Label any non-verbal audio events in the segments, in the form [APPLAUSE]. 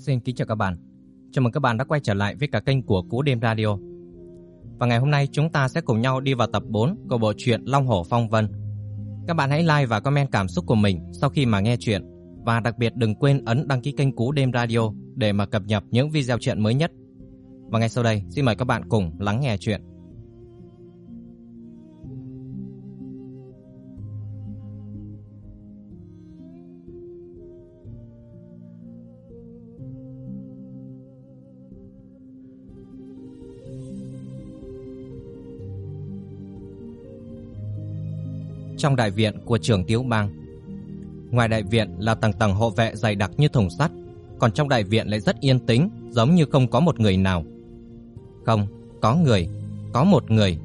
Xin kính chào các bạn. Chào mừng các bạn đã quay trở lại với cả kênh của Cú Đêm Radio. Và ngày hôm nay chúng ta sẽ cùng nhau đi vào tập 4 của bộ truyện Long Hổ Phong Vân. Các bạn hãy like và comment cảm xúc của mình sau khi mà nghe chuyện và đặc biệt đừng quên ấn đăng ký kênh Cú Đêm Radio để mà cập nhật những video truyện mới nhất. Và ngay sau đây, xin mời các bạn cùng lắng nghe chuyện. Trong đại viện của trường Tiếu Bang. Ngoài đại viện là tầng tầng hộ vệ dày đặc như thùng sắt, còn trong đại viện lại rất yên tĩnh, giống như không có một người nào. Không, có người, có một người.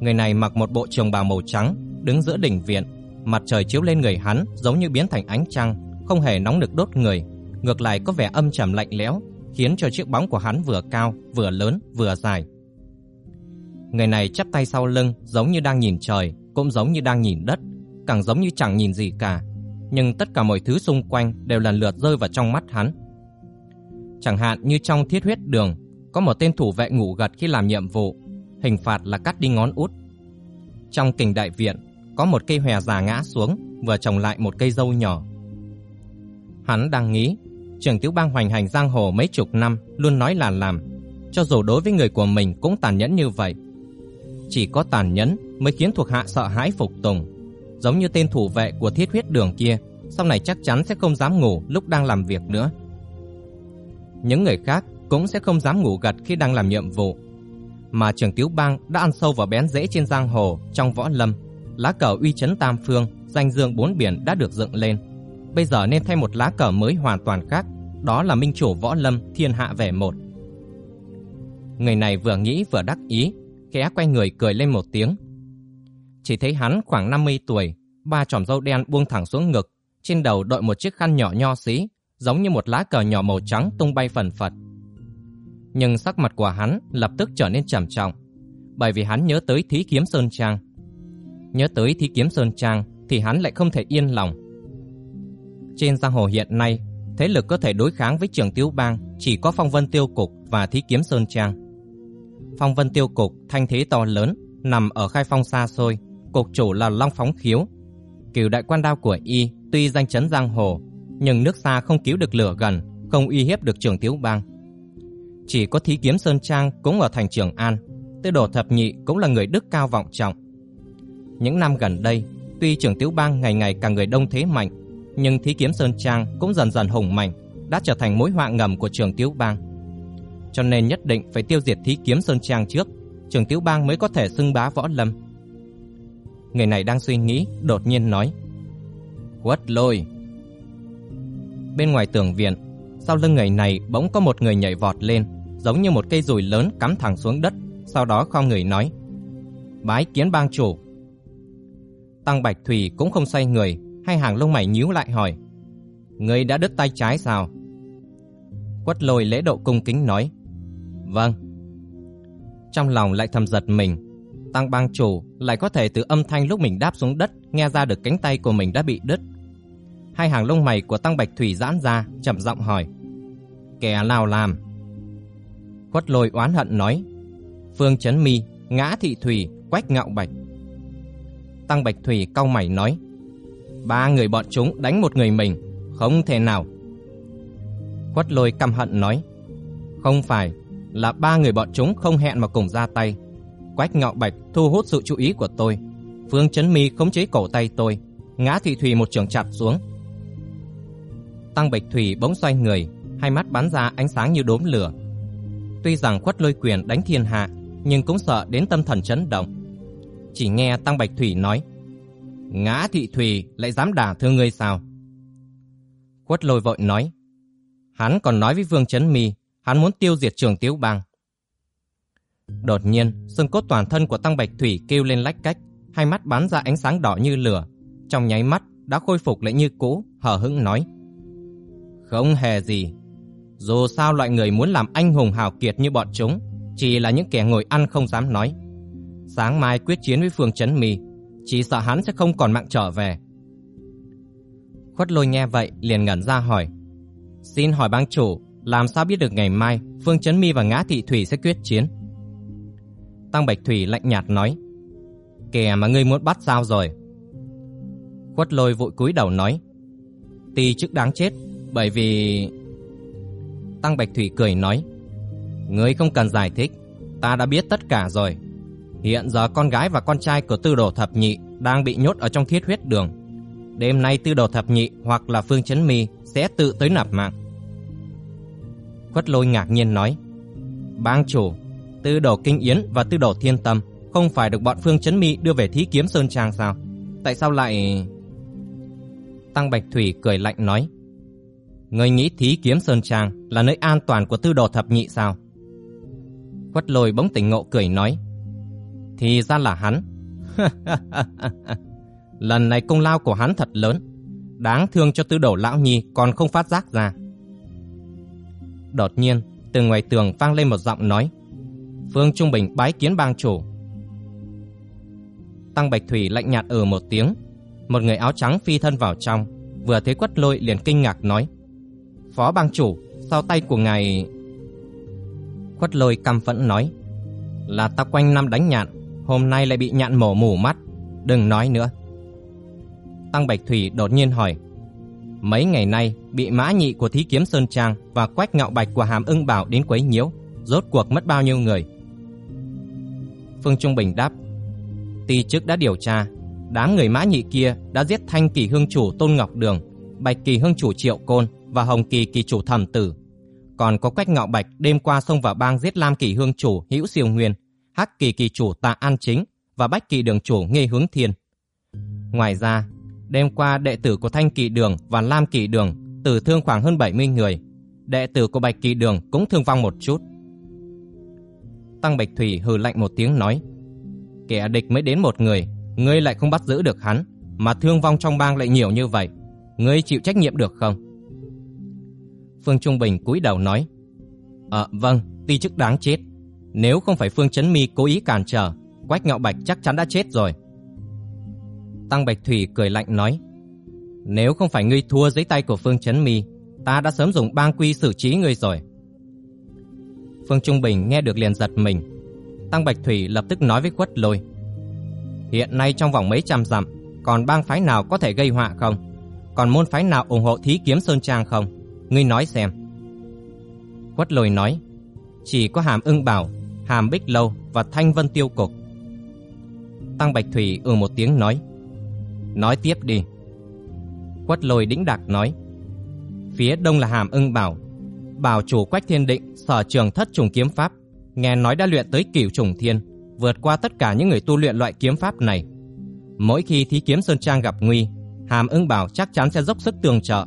Người này mặc một bộ trường bào màu trắng, đứng giữa đỉnh viện, mặt trời chiếu lên người hắn giống như biến thành ánh trăng, không hề nóng nực đốt người, ngược lại có vẻ âm trầm lạnh lẽo, khiến cho chiếc bóng của hắn vừa cao, vừa lớn, vừa dài. Người này chắp tay sau lưng, giống như đang nhìn trời, cũng giống như đang nhìn đất, càng giống như chẳng nhìn gì cả, nhưng tất cả mọi thứ xung quanh đều lần lượt rơi vào trong mắt hắn. Chẳng hạn như trong thiết huyết đường, có một tên thủ vệ ngủ gật khi làm nhiệm vụ, hình phạt là cắt đi ngón út. Trong kình đại viện, có một cây hòe già ngã xuống, vừa trồng lại một cây dâu nhỏ. Hắn đang nghĩ, trưởng tiểu bang hoành hành giang hồ mấy chục năm, luôn nói là làm, cho dù đối với người của mình cũng tàn nhẫn như vậy. Chỉ có tàn nhẫn mới khiến thuộc hạ sợ hãi phục tùng. Giống như tên thủ vệ của thiết huyết đường kia, sau này chắc chắn sẽ không dám ngủ lúc đang làm việc nữa. Những người khác cũng sẽ không dám ngủ gật khi đang làm nhiệm vụ. Mà trường Tiếu Bang đã ăn sâu vào bén rễ trên giang hồ, trong võ lâm. Lá cờ uy chấn tam phương, danh dương bốn biển đã được dựng lên. Bây giờ nên thay một lá cờ mới hoàn toàn khác, đó là minh chủ võ lâm thiên hạ vẻ một. Người này vừa nghĩ vừa đắc ý, khẽ quay người cười lên một tiếng, chỉ thấy hắn khoảng 50 tuổi, ba chòm râu đen buông thẳng xuống ngực, trên đầu đội một chiếc khăn nhỏ nho xí, giống như một lá cờ nhỏ màu trắng tung bay phần phật. Nhưng sắc mặt của hắn lập tức trở nên trầm trọng, bởi vì hắn nhớ tới Thí Kiếm Sơn Trang. Nhớ tới Thí Kiếm Sơn Trang thì hắn lại không thể yên lòng. Trên giang hồ hiện nay, thế lực có thể đối kháng với Trường Tiêu Bang chỉ có Phong Vân Tiêu Cục và Thí Kiếm Sơn Trang. Phong Vân Tiêu Cục thanh thế to lớn, nằm ở khai phong xa xôi, cục chủ là Long Phóng Khiếu. Cửu đại quan đao của y tuy danh chấn giang hồ, nhưng nước xa không cứu được lửa gần, không uy hiếp được Trường Tiếu Bang. Chỉ có Thí Kiếm Sơn Trang cũng ở thành Trường An, Tư Đồ Thập Nhị cũng là người đức cao vọng trọng. Những năm gần đây, tuy Trường Tiếu Bang ngày ngày càng người đông thế mạnh, nhưng Thí Kiếm Sơn Trang cũng dần dần hùng mạnh, đã trở thành mối họa ngầm của Trường Tiếu Bang. Cho nên nhất định phải tiêu diệt Thí Kiếm Sơn Trang trước, Trường Tiếu Bang mới có thể xưng bá võ lâm. Người này đang suy nghĩ, đột nhiên nói: "Quất Lôi." Bên ngoài tường viện, sau lưng người này bỗng có một người nhảy vọt lên, giống như một cây dùi lớn cắm thẳng xuống đất, sau đó khom người nói: "Bái kiến bang chủ." Tăng Bạch Thủy cũng không xoay người, hai hàng lông mày nhíu lại hỏi: "Ngươi đã đứt tay trái sao?" Quất Lôi lễ độ cung kính nói: "Vâng." Trong lòng lại thầm giật mình, Tăng bang chủ lại có thể từ âm thanh lúc mình đáp xuống đất nghe ra được cánh tay của mình đã bị đứt. Hai hàng lông mày của Tăng Bạch Thủy giãn ra, chậm giọng hỏi: "Kẻ nào làm?" Quất Lôi oán hận nói: "Phương Chấn Mi, Ngã Thị Thủy, Quách Ngạo Bạch." Tăng Bạch Thủy cau mày nói: "Ba người bọn chúng đánh một người mình, không thể nào." Quất Lôi căm hận nói: "Không phải, là ba người bọn chúng không hẹn mà cùng ra tay. Quách Ngạo Bạch thu hút sự chú ý của tôi. Phương Chấn Mi khống chế cổ tay tôi, ngã Thị Thủy một trường chặt xuống. Tăng Bạch Thủy bỗng xoay người, hai mắt bắn ra ánh sáng như đốm lửa. Tuy rằng khuất lôi quyền đánh thiên hạ, nhưng cũng sợ đến tâm thần chấn động. Chỉ nghe Tăng Bạch Thủy nói, Ngã Thị Thủy lại dám đả thương ngươi sao? Quất lôi vội nói, hắn còn nói với Vương Chấn Mi, hắn muốn tiêu diệt trường Tiếu Bang. Đột nhiên, xương cốt toàn thân của Tăng Bạch Thủy kêu lên lách cách, hai mắt bắn ra ánh sáng đỏ như lửa, trong nháy mắt đã khôi phục lại như cũ, hờ hững nói: "Không hề gì, dù sao loại người muốn làm anh hùng hào kiệt như bọn chúng, chỉ là những kẻ ngồi ăn không dám nói. Sáng mai quyết chiến với Phương Chấn Mì, chỉ sợ hắn sẽ không còn mạng trở về." Khuất Lôi nghe vậy liền ngẩn ra hỏi: "Xin hỏi bang chủ, làm sao biết được ngày mai Phương Chấn Mi và Ngã Thị Thủy sẽ quyết chiến? Tăng Bạch Thủy lạnh nhạt nói, kẻ mà ngươi muốn bắt sao rồi? Khuất lôi vội cúi đầu nói, ti chức đáng chết, bởi vì... Tăng Bạch Thủy cười nói, ngươi không cần giải thích, ta đã biết tất cả rồi. Hiện giờ con gái và con trai của tư đồ thập nhị đang bị nhốt ở trong thiết huyết đường. Đêm nay tư đồ thập nhị hoặc là Phương Chấn Mi sẽ tự tới nạp mạng. Khuất lôi ngạc nhiên nói, Bang chủ, tư đồ Kinh Yến và tư đồ Thiên Tâm không phải được bọn Phương Chấn Mi đưa về thí kiếm Sơn Trang sao? Tại sao lại... Tăng Bạch Thủy cười lạnh nói, Ngươi nghĩ thí kiếm Sơn Trang là nơi an toàn của tư đồ thập nhị sao? Khuất lôi bỗng tỉnh ngộ cười nói, Thì ra là hắn. [LAUGHS] Lần này công lao của hắn thật lớn, đáng thương cho tư đồ lão nhi còn không phát giác ra. Đột nhiên, từ ngoài tường vang lên một giọng nói. Phương Trung Bình bái kiến bang chủ. Tăng Bạch Thủy lạnh nhạt ở một tiếng. Một người áo trắng phi thân vào trong, vừa thấy quất lôi liền kinh ngạc nói. Phó bang chủ, sao tay của ngài... quất lôi căm phẫn nói. Là ta quanh năm đánh nhạn, hôm nay lại bị nhạn mổ mù mắt. Đừng nói nữa. Tăng Bạch Thủy đột nhiên hỏi. Mấy ngày nay, bị mã nhị của thí kiếm Sơn Trang và quách ngạo bạch của hàm ưng bảo đến quấy nhiễu, rốt cuộc mất bao nhiêu người? Phương Trung Bình đáp, Ty chức đã điều tra, đám người mã nhị kia đã giết thanh kỳ hương chủ Tôn Ngọc Đường, bạch kỳ hương chủ Triệu Côn và hồng kỳ kỳ chủ Thẩm Tử. Còn có quách ngạo bạch đêm qua xông vào bang giết lam kỳ hương chủ Hữu Siêu Nguyên, hắc kỳ kỳ chủ Tạ An Chính và bách kỳ đường chủ Nghê Hướng Thiên. Ngoài ra, Đêm qua, đệ tử của Thanh Kỳ Đường và Lam Kỳ Đường tử thương khoảng hơn 70 người. Đệ tử của Bạch Kỳ Đường cũng thương vong một chút. Tăng Bạch Thủy hừ lạnh một tiếng nói, Kẻ địch mới đến một người, Ngươi lại không bắt giữ được hắn, Mà thương vong trong bang lại nhiều như vậy, Ngươi chịu trách nhiệm được không Phương Trung Bình cúi đầu nói Ờ vâng Ti chức đáng chết Nếu không phải Phương Chấn Mi cố ý cản trở, Quách Ngạo Bạch chắc chắn đã chết rồi Tăng Bạch Thủy cười lạnh nói, Nếu không phải ngươi thua dưới tay của Phương Chấn Mi, Ta đã sớm dùng bang quy xử trí ngươi rồi. Phương Trung Bình nghe được liền giật mình. Tăng Bạch Thủy lập tức nói với Quất Lôi, Hiện nay trong vòng mấy trăm dặm, Còn bang phái nào có thể gây họa không? Còn môn phái nào ủng hộ thí kiếm Sơn Trang không? Ngươi nói xem. Quất Lôi nói, Chỉ có Hàm ưng bảo, Hàm Bích Lâu và Thanh Vân Tiêu Cục. Tăng Bạch Thủy ừ một tiếng nói Nói tiếp đi. Quất lôi đĩnh đạc nói. Phía đông là hàm ưng bảo. Bảo chủ Quách Thiên Định sở trường thất trùng kiếm pháp. Nghe nói đã luyện tới cửu trùng thiên. Vượt qua tất cả những người tu luyện loại kiếm pháp này. Mỗi khi thí kiếm Sơn Trang gặp nguy, Hàm ưng bảo chắc chắn sẽ dốc sức tường trợ.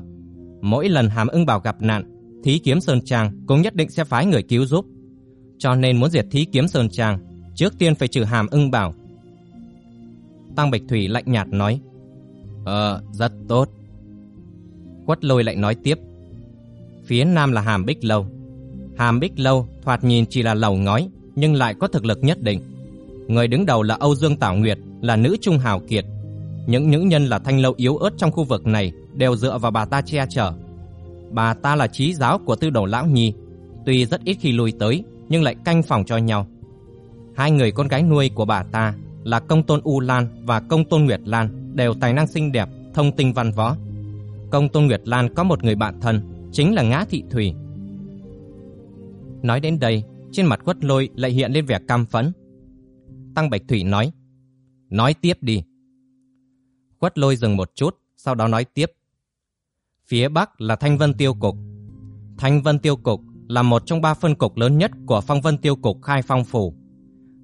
Mỗi lần Hàm ưng bảo gặp nạn, thí kiếm Sơn Trang cũng nhất định sẽ phái người cứu giúp. Cho nên muốn diệt thí kiếm Sơn Trang, trước tiên phải trừ Hàm ưng bảo. Tăng Bạch Thủy lạnh nhạt nói. Ờ, rất tốt. Quất lôi lại nói tiếp. Phía nam là Hàm Bích Lâu. Hàm Bích Lâu thoạt nhìn chỉ là lầu ngói, nhưng lại có thực lực nhất định. Người đứng đầu là Âu Dương Tảo Nguyệt, là nữ trung hào kiệt. Những nữ nhân là thanh lâu yếu ớt trong khu vực này đều dựa vào bà ta che chở. Bà ta là trí giáo của tư đồ lão nhi, tuy rất ít khi lui tới nhưng lại canh phòng cho nhau. Hai người con gái nuôi của bà ta là công tôn U Lan và công tôn Nguyệt Lan đều tài năng xinh đẹp, thông tinh văn võ. Công tôn Nguyệt Lan có một người bạn thân, chính là Ngã Thị Thủy. Nói đến đây, trên mặt quất lôi lại hiện lên vẻ cam phẫn. Tăng Bạch Thủy nói, nói tiếp đi. Quất lôi dừng một chút, sau đó nói tiếp. Phía Bắc là Thanh Vân Tiêu Cục. Thanh Vân Tiêu Cục là một trong ba phân cục lớn nhất của Phong Vân Tiêu Cục Khai Phong Phủ.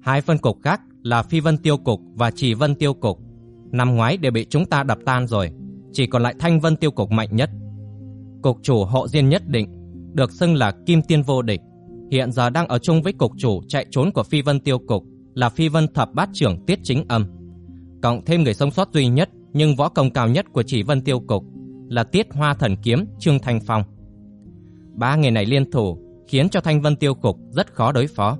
Hai phân cục khác là Phi Vân Tiêu Cục và Chỉ Vân Tiêu Cục. Năm ngoái đều bị chúng ta đập tan rồi, chỉ còn lại Thanh Vân Tiêu Cục mạnh nhất. Cục chủ hộ Diên nhất định, được xưng là Kim Tiên Vô Địch, hiện giờ đang ở chung với cục chủ chạy trốn của Phi Vân Tiêu Cục là Phi Vân Thập Bát Trưởng Tiết Chính Âm. Cộng thêm người sống sót duy nhất nhưng võ công cao nhất của Chỉ Vân Tiêu Cục là Tiết Hoa Thần Kiếm Trương Thanh Phong. Ba người này liên thủ khiến cho Thanh Vân Tiêu Cục rất khó đối phó.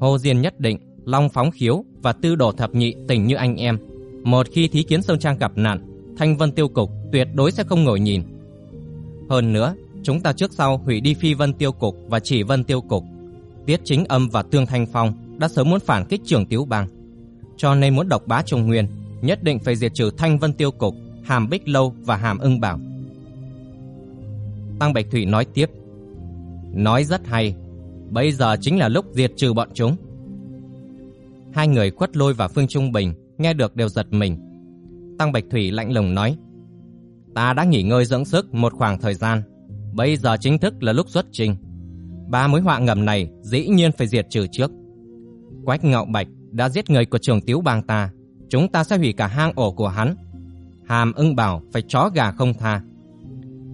Hồ Diên nhất định Long Phóng Khiếu và Tư Đồ Thập Nhị tình như anh em. Một khi Thí Kiến Sơn Trang gặp nạn, Thanh Vân Tiêu Cục tuyệt đối sẽ không ngồi nhìn. Hơn nữa, chúng ta trước sau hủy đi Phi Vân Tiêu Cục và Chỉ Vân Tiêu Cục. Tiết Chính Âm và Tương Thanh Phong đã sớm muốn phản kích Trường Tiếu Bang, cho nên muốn độc bá Trung Nguyên, nhất định phải diệt trừ Thanh Vân Tiêu Cục, Hàm Bích Lâu và Hàm Ưng Bảo. Tăng Bạch Thủy nói tiếp, nói rất hay, bây giờ chính là lúc diệt trừ bọn chúng. Hai người khuất lôi và Phương Trung Bình nghe được đều giật mình. Tăng Bạch Thủy lạnh lùng nói, ta đã nghỉ ngơi dưỡng sức một khoảng thời gian, bây giờ chính thức là lúc xuất trình. Ba mối họa ngầm này dĩ nhiên phải diệt trừ trước. Quách Ngạo Bạch đã giết người của trường tiếu bang ta, chúng ta sẽ hủy cả hang ổ của hắn. Hàm ưng bảo phải chó gà không tha.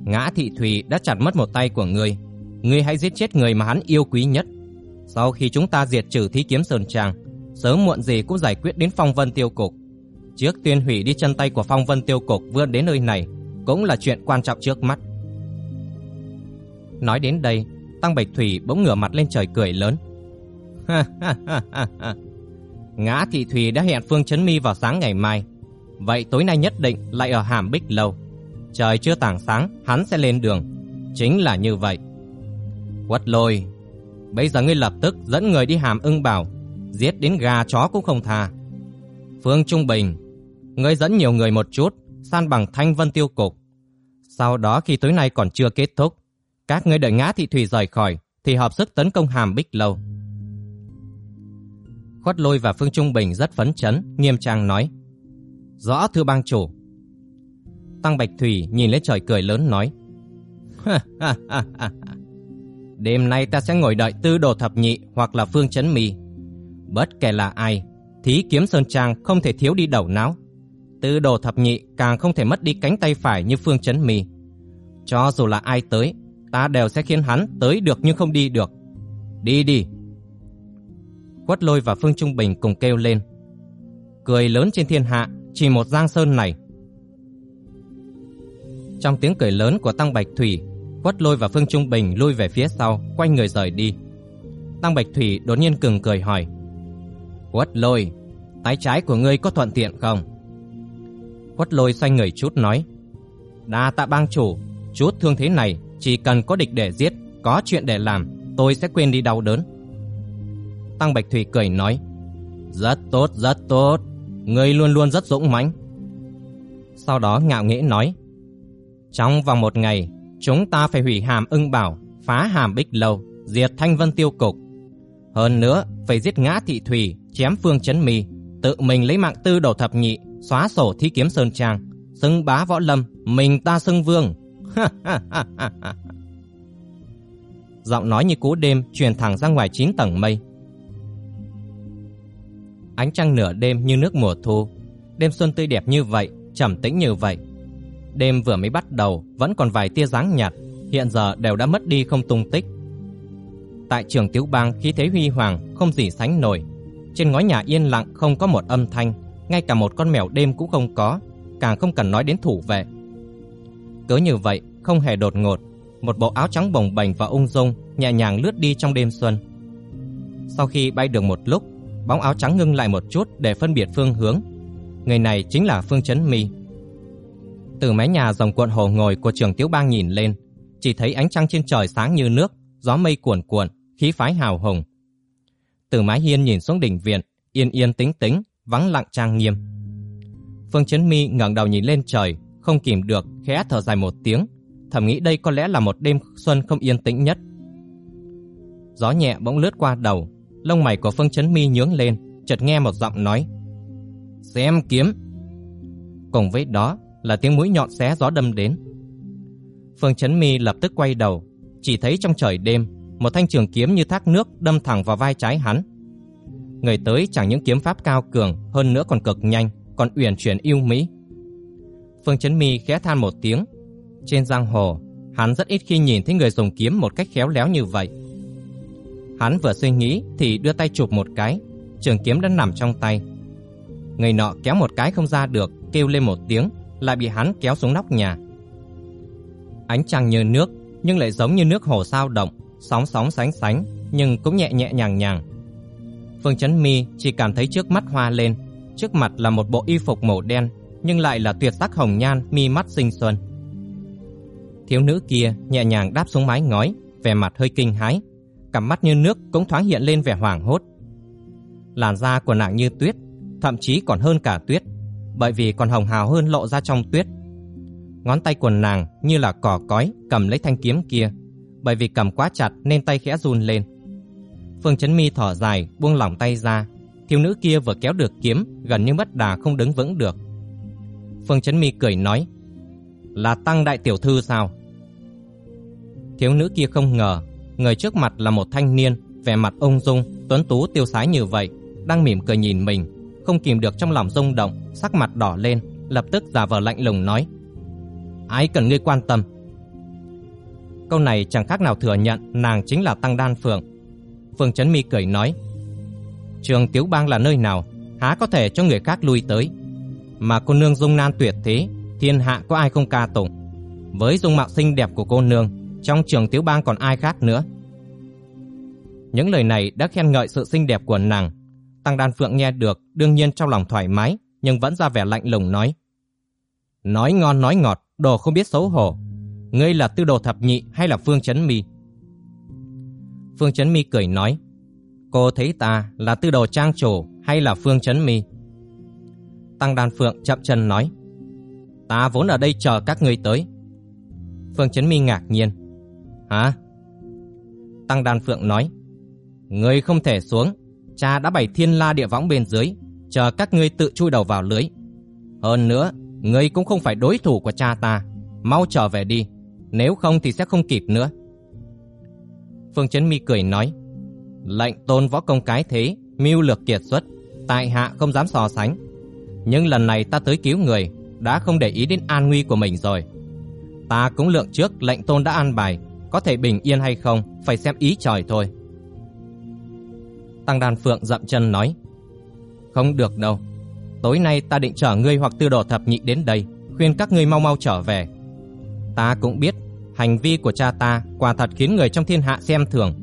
Ngã thị thủy đã chặt mất một tay của ngươi, ngươi hãy giết chết người mà hắn yêu quý nhất. Sau khi chúng ta diệt trừ thí kiếm sơn trang, sớm muộn gì cũng giải quyết đến phong vân tiêu cục. Trước tuyên hủy đi chân tay của phong vân tiêu cục vươn đến nơi này cũng là chuyện quan trọng trước mắt. Nói đến đây, Tăng Bạch Thủy bỗng ngửa mặt lên trời cười lớn. Ngã Thị Thủy đã hẹn Phương Chấn Mi vào sáng ngày mai. Vậy tối nay nhất định lại ở Hàm Bích Lâu. Trời chưa tảng sáng, hắn sẽ lên đường. Chính là như vậy. Quất lôi, bây giờ ngươi lập tức dẫn người đi Hàm ưng bảo, giết đến gà chó cũng không tha. Phương Trung Bình, ngươi dẫn nhiều người một chút, san bằng thanh vân tiêu cục. Sau đó khi tối nay còn chưa kết thúc, các ngươi đợi ngã thị thủy rời khỏi, thì hợp sức tấn công hàm bích lâu. Khuất lôi và Phương Trung Bình rất phấn chấn, nghiêm trang nói. Rõ thưa bang chủ. Tăng Bạch Thủy nhìn lên trời cười lớn nói. Đêm nay ta sẽ ngồi đợi tư đồ thập nhị hoặc là Phương Chấn Mì. Bất kể là ai, thí kiếm Sơn Trang không thể thiếu đi đầu não. Tư đồ thập nhị càng không thể mất đi cánh tay phải như Phương Chấn Mì. Cho dù là ai tới, ta đều sẽ khiến hắn tới được nhưng không đi được. Đi đi. Quất lôi và Phương Trung Bình cùng kêu lên. Cười lớn trên thiên hạ, chỉ một giang sơn này. Trong tiếng cười lớn của Tăng Bạch Thủy, Quất lôi và Phương Trung Bình lui về phía sau, quay người rời đi. Tăng Bạch Thủy đột nhiên cường cười hỏi. Quất lôi, tay trái của ngươi có thuận tiện không? Quất lôi xoay người chút nói. Đa tạ bang chủ, chút thương thế này chỉ cần có địch để giết, có chuyện để làm, tôi sẽ quên đi đau đớn. Tăng Bạch Thủy cười nói, rất tốt, rất tốt, ngươi luôn luôn rất dũng mãnh. Sau đó ngạo nghễ nói, trong vòng một ngày, chúng ta phải hủy hàm ưng bảo, phá hàm bích lâu, diệt thanh vân tiêu cục. Hơn nữa, phải giết ngã thị thủy, chém phương chấn mì, tự mình lấy mạng tư đầu thập nhị, xóa sổ thi kiếm sơn trang, xưng bá võ lâm, mình ta xưng vương. [LAUGHS] Giọng nói như cú đêm truyền thẳng ra ngoài chín tầng mây. Ánh trăng nửa đêm như nước mùa thu, đêm xuân tươi đẹp như vậy, trầm tĩnh như vậy. Đêm vừa mới bắt đầu vẫn còn vài tia dáng nhạt, hiện giờ đều đã mất đi không tung tích. Tại trường Tiếu Bang khí thế huy hoàng không gì sánh nổi. Trên ngói nhà yên lặng không có một âm thanh, ngay cả một con mèo đêm cũng không có, càng không cần nói đến thủ vệ. Cứ như vậy, không hề đột ngột, một bộ áo trắng bồng bềnh và ung dung nhẹ nhàng lướt đi trong đêm xuân. Sau khi bay được một lúc, bóng áo trắng ngưng lại một chút để phân biệt phương hướng. Người này chính là Phương Chấn Mi. Từ mái nhà dòng cuộn hồ ngồi của trường Tiếu Bang nhìn lên, chỉ thấy ánh trăng trên trời sáng như nước, gió mây cuồn cuộn, khí phái hào hùng. Từ mái hiên nhìn xuống đỉnh viện, yên yên tĩnh tĩnh, vắng lặng trang nghiêm. Phương Chấn Mi ngẩng đầu nhìn lên trời, không kìm được khẽ thở dài một tiếng, thầm nghĩ đây có lẽ là một đêm xuân không yên tĩnh nhất. Gió nhẹ bỗng lướt qua đầu, lông mày của Phương Chấn Mi nhướng lên, chợt nghe một giọng nói: "Xem kiếm." Cùng với đó là tiếng mũi nhọn xé gió đâm đến. Phương Chấn Mi lập tức quay đầu, chỉ thấy trong trời đêm, một thanh trường kiếm như thác nước đâm thẳng vào vai trái hắn. Người tới chẳng những kiếm pháp cao cường, hơn nữa còn cực nhanh, còn uyển chuyển yêu mỹ. Phương Chấn Mi khẽ than một tiếng. Trên giang hồ, hắn rất ít khi nhìn thấy người dùng kiếm một cách khéo léo như vậy. Hắn vừa suy nghĩ thì đưa tay chụp một cái, trường kiếm đã nằm trong tay. Người nọ kéo một cái không ra được, kêu lên một tiếng, lại bị hắn kéo xuống nóc nhà. Ánh trăng như nước, nhưng lại giống như nước hồ sao động, sóng sóng sánh sánh, nhưng cũng nhẹ nhẹ nhàng nhàng. Phương Chấn Mi chỉ cảm thấy trước mắt hoa lên, trước mặt là một bộ y phục màu đen, nhưng lại là tuyệt sắc hồng nhan mi mắt xinh xuân. Thiếu nữ kia nhẹ nhàng đáp xuống mái ngói, vẻ mặt hơi kinh hãi, cặp mắt như nước cũng thoáng hiện lên vẻ hoảng hốt. Làn da của nàng như tuyết, thậm chí còn hơn cả tuyết, bởi vì còn hồng hào hơn lộ ra trong tuyết. Ngón tay của nàng như là cỏ cói cầm lấy thanh kiếm kia, bởi vì cầm quá chặt nên tay khẽ run lên. Phương Chấn Mi thở dài, buông lỏng tay ra, thiếu nữ kia vừa kéo được kiếm, gần như mất đà không đứng vững được. Phương Chấn Mi cười nói: "Là tăng đại tiểu thư sao?" Thiếu nữ kia không ngờ, người trước mặt là một thanh niên, vẻ mặt ung dung, tuấn tú tiêu sái như vậy, đang mỉm cười nhìn mình, không kìm được trong lòng rung động, sắc mặt đỏ lên, lập tức giả vờ lạnh lùng nói: "Ai cần ngươi quan tâm?" Câu này chẳng khác nào thừa nhận nàng chính là Tăng Đan Phượng. Phương Chấn Mi cười nói: "Trường Tiếu Bang là nơi nào, há có thể cho người khác lui tới? Mà cô nương dung nan tuyệt thế, thiên hạ có ai không ca tụng? Với dung mạo xinh đẹp của cô nương, trong trường Tiếu Bang còn ai khác nữa?" Những lời này đã khen ngợi sự xinh đẹp của nàng. Tăng Đan Phượng nghe được, đương nhiên trong lòng thoải mái, nhưng vẫn ra vẻ lạnh lùng nói: "Nói ngon nói ngọt, đồ không biết xấu hổ, ngươi là tư đồ thập nhị hay là Phương Chấn Mi? Phương Chấn Mi cười nói, cô thấy ta là tư đồ trang chủ hay là Phương Chấn Mi? Tăng Đan Phượng chậm chân nói, ta vốn ở đây chờ các ngươi tới. Phương Chấn Mi ngạc nhiên, hả? Tăng Đan Phượng nói, ngươi không thể xuống, cha đã bày thiên la địa võng bên dưới, chờ các ngươi tự chui đầu vào lưới. Hơn nữa, ngươi cũng không phải đối thủ của cha ta, mau trở về đi, nếu không thì sẽ không kịp nữa. Phương Chấn Mi cười nói, lệnh tôn võ công cái thế, mưu lược kiệt xuất, tại hạ không dám so sánh. Nhưng lần này ta tới cứu người, đã không để ý đến an nguy của mình rồi. Ta cũng lượng trước lệnh tôn đã an bài, có thể bình yên hay không, phải xem ý trời thôi. Tăng Đan Phượng dậm chân nói, không được đâu, tối nay ta định chở ngươi hoặc tư đồ thập nhị đến đây, khuyên các ngươi mau mau trở về. Ta cũng biết hành vi của cha ta quả thật khiến người trong thiên hạ xem thường.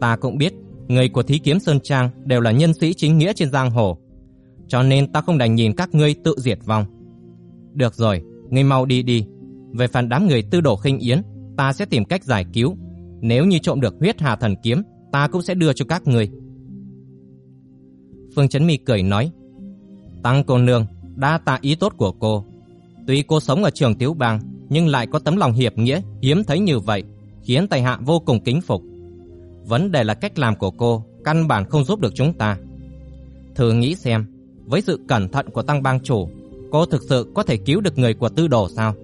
Ta cũng biết người của Thí Kiếm Sơn Trang đều là nhân sĩ chính nghĩa trên giang hồ. Cho nên ta không đành nhìn các ngươi tự diệt vong. Được rồi, ngươi mau đi đi. Về phần đám người tư đổ khinh yến, ta sẽ tìm cách giải cứu. Nếu như trộm được huyết hà thần kiếm, ta cũng sẽ đưa cho các ngươi. Phương Chấn Mi cười nói, Tăng cô nương, đa tạ ý tốt của cô. Tuy cô sống ở trường Tiếu Bang, nhưng lại có tấm lòng hiệp nghĩa hiếm thấy như vậy, khiến tài hạ vô cùng kính phục. Vấn đề là cách làm của cô căn bản không giúp được chúng ta. Thử nghĩ xem, với sự cẩn thận của tăng bang chủ, cô thực sự có thể cứu được người của tư đồ sao?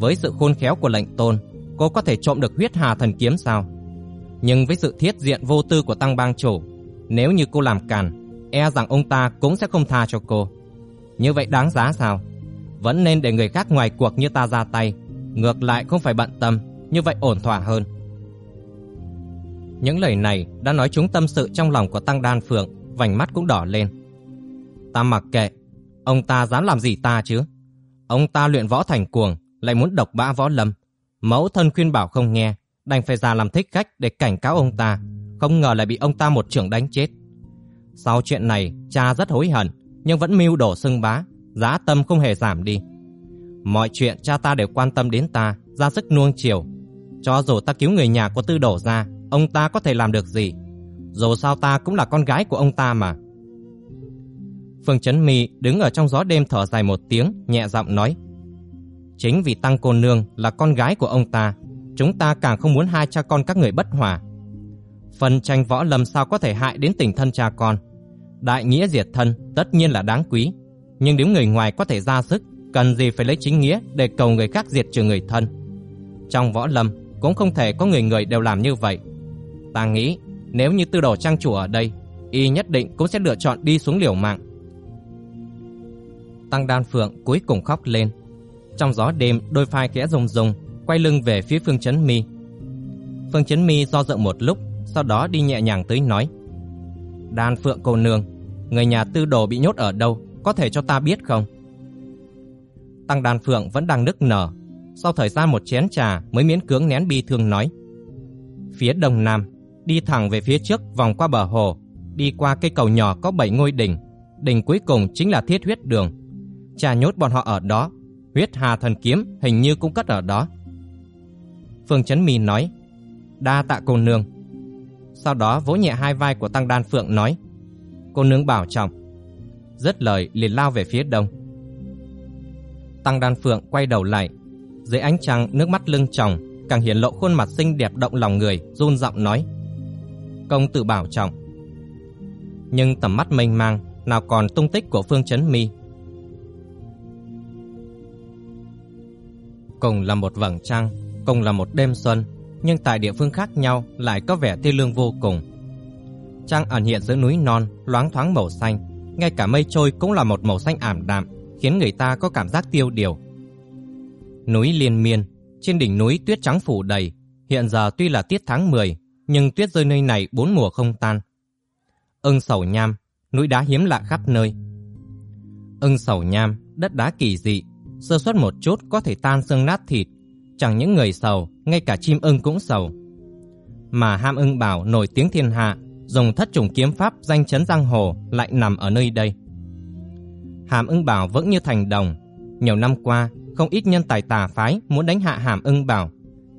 Với sự khôn khéo của lệnh tôn, cô có thể trộm được huyết hà thần kiếm sao? Nhưng với sự thiết diện vô tư của tăng bang chủ, nếu như cô làm càn, e rằng ông ta cũng sẽ không tha cho cô. Như vậy đáng giá sao? Vẫn nên để người khác ngoài cuộc như ta ra tay, ngược lại không phải bận tâm, như vậy ổn thỏa hơn. Những lời này đã nói trúng tâm sự trong lòng của Tăng Đan Phượng, vành mắt cũng đỏ lên. Ta mặc kệ, ông ta dám làm gì ta chứ? Ông ta luyện võ thành cuồng, lại muốn độc bã võ lâm. Mẫu thân khuyên bảo không nghe, đành phải ra làm thích khách để cảnh cáo ông ta, không ngờ lại bị ông ta một trưởng đánh chết. Sau chuyện này, cha rất hối hận, nhưng vẫn mưu đổ xưng bá, giá tâm không hề giảm đi. Mọi chuyện cha ta đều quan tâm đến ta, ra sức nuông chiều. Cho dù ta cứu người nhà của tư đổ ra, ông ta có thể làm được gì? Dù sao ta cũng là con gái của ông ta mà. Phương Chấn Mi đứng ở trong gió đêm thở dài một tiếng, nhẹ giọng nói. Chính vì Tăng Cô Nương là con gái của ông ta, chúng ta càng không muốn hai cha con các người bất hòa. Phần tranh võ lâm sao có thể hại đến tình thân cha con. Đại nghĩa diệt thân tất nhiên là đáng quý, nhưng nếu người ngoài có thể ra sức, cần gì phải lấy chính nghĩa để cầu người khác diệt trừ người thân. Trong võ lâm cũng không thể có người người đều làm như vậy. Ta nghĩ nếu như tư đồ trang chủ ở đây, y nhất định cũng sẽ lựa chọn đi xuống liều mạng. Tăng Đan Phượng cuối cùng khóc lên. Trong gió đêm, đôi phai khẽ rung rung, quay lưng về phía Phương Chấn Mi. Phương Chấn Mi do dự một lúc, sau đó đi nhẹ nhàng tới nói: "Đan Phượng cô nương, người nhà Tư Đồ bị nhốt ở đâu, có thể cho ta biết không? Tăng Đan Phượng vẫn đang nức nở, sau thời gian một chén trà mới miễn cưỡng nén bi thương nói. Phía đông nam, đi thẳng về phía trước vòng qua bờ hồ, đi qua cây cầu nhỏ có bảy ngôi đỉnh, đỉnh cuối cùng chính là Thiết Huyết Đường. Cha nhốt bọn họ ở đó, huyết hà thần kiếm hình như cũng cất ở đó. Phương Chấn Mi nói, đa tạ cô nương. Sau đó vỗ nhẹ hai vai của Tăng Đan Phượng nói, cô nương bảo trọng. Dứt lời liền lao về phía đông. Tăng Đan Phượng quay đầu lại, dưới ánh trăng nước mắt lưng tròng càng hiển lộ khuôn mặt xinh đẹp động lòng người, run giọng nói: "Công tử bảo trọng." Nhưng tầm mắt mênh mang, nào còn tung tích của Phương Chấn Mi. Cùng là một vầng trăng, cùng là một đêm xuân, nhưng tại địa phương khác nhau lại có vẻ tê lương vô cùng. Trăng ẩn hiện giữa núi non, loáng thoáng màu xanh, ngay cả mây trôi cũng là một màu xanh ảm đạm, khiến người ta có cảm giác tiêu điều. Núi liên miên, trên đỉnh núi tuyết trắng phủ đầy, hiện giờ tuy là tiết tháng 10, nhưng tuyết rơi nơi này bốn mùa không tan. Ưng sầu nham, núi đá hiếm lạ khắp nơi. Ưng sầu nham, đất đá kỳ dị, sơ suất một chút có thể tan xương nát thịt, chẳng những người sầu, ngay cả chim ưng cũng sầu. Mà ham ưng bảo nổi tiếng thiên hạ, dùng thất trùng kiếm pháp danh chấn giang hồ lại nằm ở nơi đây. Hàm ưng bảo vững như thành đồng, nhiều năm qua không ít nhân tài tà phái muốn đánh hạ Hàm Ưng Bảo,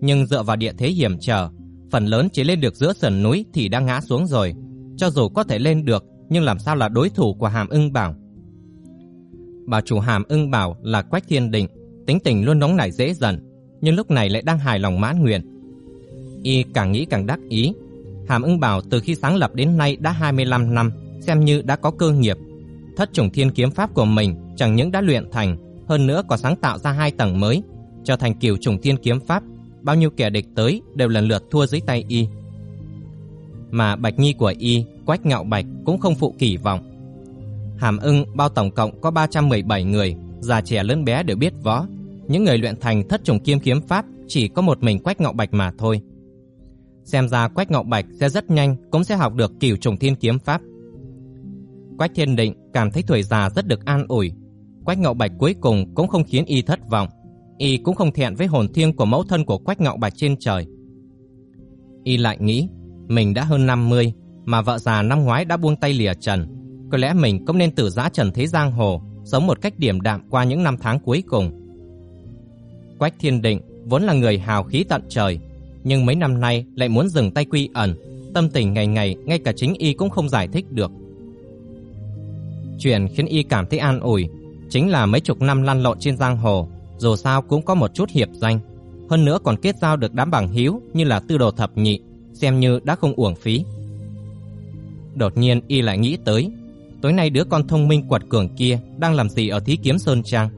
nhưng dựa vào địa thế hiểm trở, phần lớn chỉ lên được giữa sườn núi thì đã ngã xuống rồi. Cho dù có thể lên được, nhưng làm sao là đối thủ của Hàm Ưng Bảo? Bà chủ Hàm Ưng Bảo là Quách Thiên Định, tính tình luôn nóng nảy dễ giận, nhưng lúc này lại đang hài lòng mãn nguyện. Y càng nghĩ càng đắc ý, Hàm Ưng Bảo từ khi sáng lập đến nay đã 25 năm, xem như đã có cơ nghiệp. Thất trùng thiên kiếm pháp của mình chẳng những đã luyện thành, hơn nữa còn sáng tạo ra hai tầng mới, trở thành cửu trùng thiên kiếm pháp, bao nhiêu kẻ địch tới đều lần lượt thua dưới tay y. Mà Bạch Nhi của y, Quách Ngạo Bạch cũng không phụ kỳ vọng. Hàm ưng bao tổng cộng có 317 người, già trẻ lớn bé đều biết võ. Những người luyện thành thất trùng kiếm kiếm pháp chỉ có một mình Quách Ngạo Bạch mà thôi. Xem ra Quách ngọc Bạch sẽ rất nhanh cũng sẽ học được cửu trùng thiên kiếm pháp. Quách Thiên Định cảm thấy tuổi già rất được an ủi, Quách ngọc Bạch cuối cùng cũng không khiến y thất vọng. Y cũng không thẹn với hồn thiêng của mẫu thân của Quách ngọc Bạch trên trời. Y lại nghĩ, mình đã hơn 50, mà vợ già năm ngoái đã buông tay lìa trần. Có lẽ mình cũng nên tử giã trần thế giang hồ, sống một cách điềm đạm qua những năm tháng cuối cùng. Quách Thiên Định vốn là người hào khí tận trời, nhưng mấy năm nay lại muốn dừng tay quy ẩn, tâm tình ngày ngày ngay cả chính y cũng không giải thích được. Chuyện khiến y cảm thấy an ủi chính là mấy chục năm lăn lộn trên giang hồ, dù sao cũng có một chút hiệp danh, hơn nữa còn kết giao được đám bằng hiếu như là Tư Đồ Thập Nhị, xem như đã không uổng phí. Đột nhiên y lại nghĩ tới, tối nay đứa con thông minh quật cường kia đang làm gì ở Thí Kiếm Sơn Trang?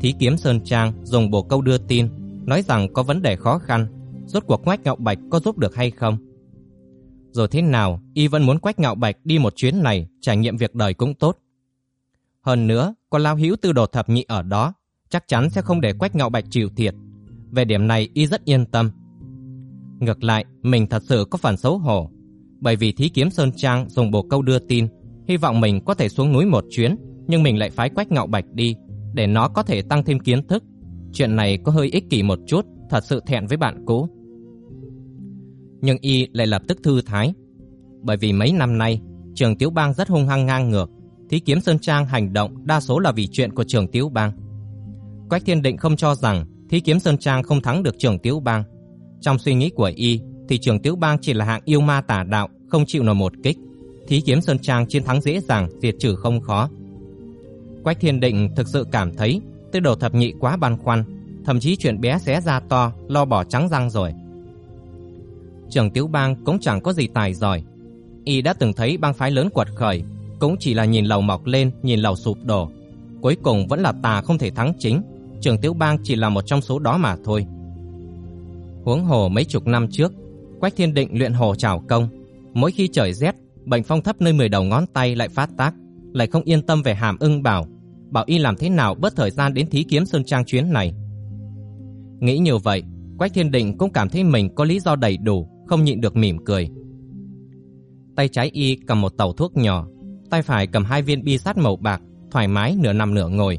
Thí Kiếm Sơn Trang dùng bồ câu đưa tin, nói rằng có vấn đề khó khăn, rốt cuộc Quách Ngạo Bạch có giúp được hay không? Rồi thế nào, y vẫn muốn Quách Ngạo Bạch đi một chuyến này, trải nghiệm việc đời cũng tốt. Hơn nữa, có lao hữu tư đồ thập nhị ở đó, chắc chắn sẽ không để Quách Ngạo Bạch chịu thiệt. Về điểm này y rất yên tâm. Ngược lại, mình thật sự có phần xấu hổ, bởi vì Thí Kiếm Sơn Trang dùng bộ câu đưa tin, hy vọng mình có thể xuống núi một chuyến, nhưng mình lại phái Quách Ngạo Bạch đi, để nó có thể tăng thêm kiến thức. Chuyện này có hơi ích kỷ một chút, thật sự thẹn với bạn cũ. Nhưng y lại lập tức thư thái, bởi vì mấy năm nay, trường Tiếu Bang rất hung hăng ngang ngược, Thí kiếm Sơn Trang hành động đa số là vì chuyện của trường Tiếu Bang. Quách Thiên Định không cho rằng Thí kiếm Sơn Trang không thắng được trường Tiếu Bang. Trong suy nghĩ của y, thì trường Tiếu Bang chỉ là hạng yêu ma tà đạo, không chịu nổi một kích. Thí kiếm Sơn Trang chiến thắng dễ dàng, diệt trừ không khó. Quách Thiên Định thực sự cảm thấy tư đồ thập nhị quá băn khoăn, thậm chí chuyện bé xé ra to, lo bỏ trắng răng rồi. Trường Tiếu Bang cũng chẳng có gì tài giỏi. Y đã từng thấy bang phái lớn quật khởi, cũng chỉ là nhìn lầu mọc lên, nhìn lầu sụp đổ. Cuối cùng vẫn là tà không thể thắng chính, Trường Tiếu Bang chỉ là một trong số đó mà thôi. Huống hồ mấy chục năm trước, Quách Thiên Định luyện hồ trảo công, mỗi khi trời rét, bệnh phong thấp nơi 10 đầu ngón tay lại phát tác, lại không yên tâm về Hàm Ưng bảo, bảo y làm thế nào bớt thời gian đến thí kiếm sơn trang chuyến này. Nghĩ như vậy, Quách Thiên Định cũng cảm thấy mình có lý do đầy đủ, không nhịn được mỉm cười. Tay trái y cầm một tàu thuốc nhỏ, tay phải cầm hai viên bi sắt màu bạc, thoải mái nửa nằm nửa ngồi.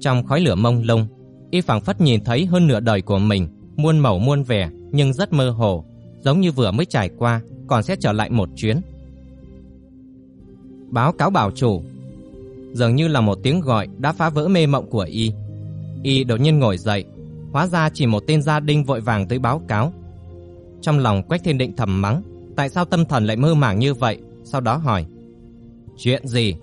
Trong khói lửa mông lung, y phảng phất nhìn thấy hơn nửa đời của mình, muôn màu muôn vẻ nhưng rất mơ hồ, giống như vừa mới trải qua, còn sẽ trở lại một chuyến. Báo cáo bảo chủ. Dường như là một tiếng gọi đã phá vỡ mê mộng của y. Y đột nhiên ngồi dậy, Hóa ra chỉ một tên gia đình vội vàng tới báo cáo. Trong lòng Quách Thiên Định thầm mắng, tại sao tâm thần lại mơ màng như vậy, sau đó hỏi. Chuyện gì?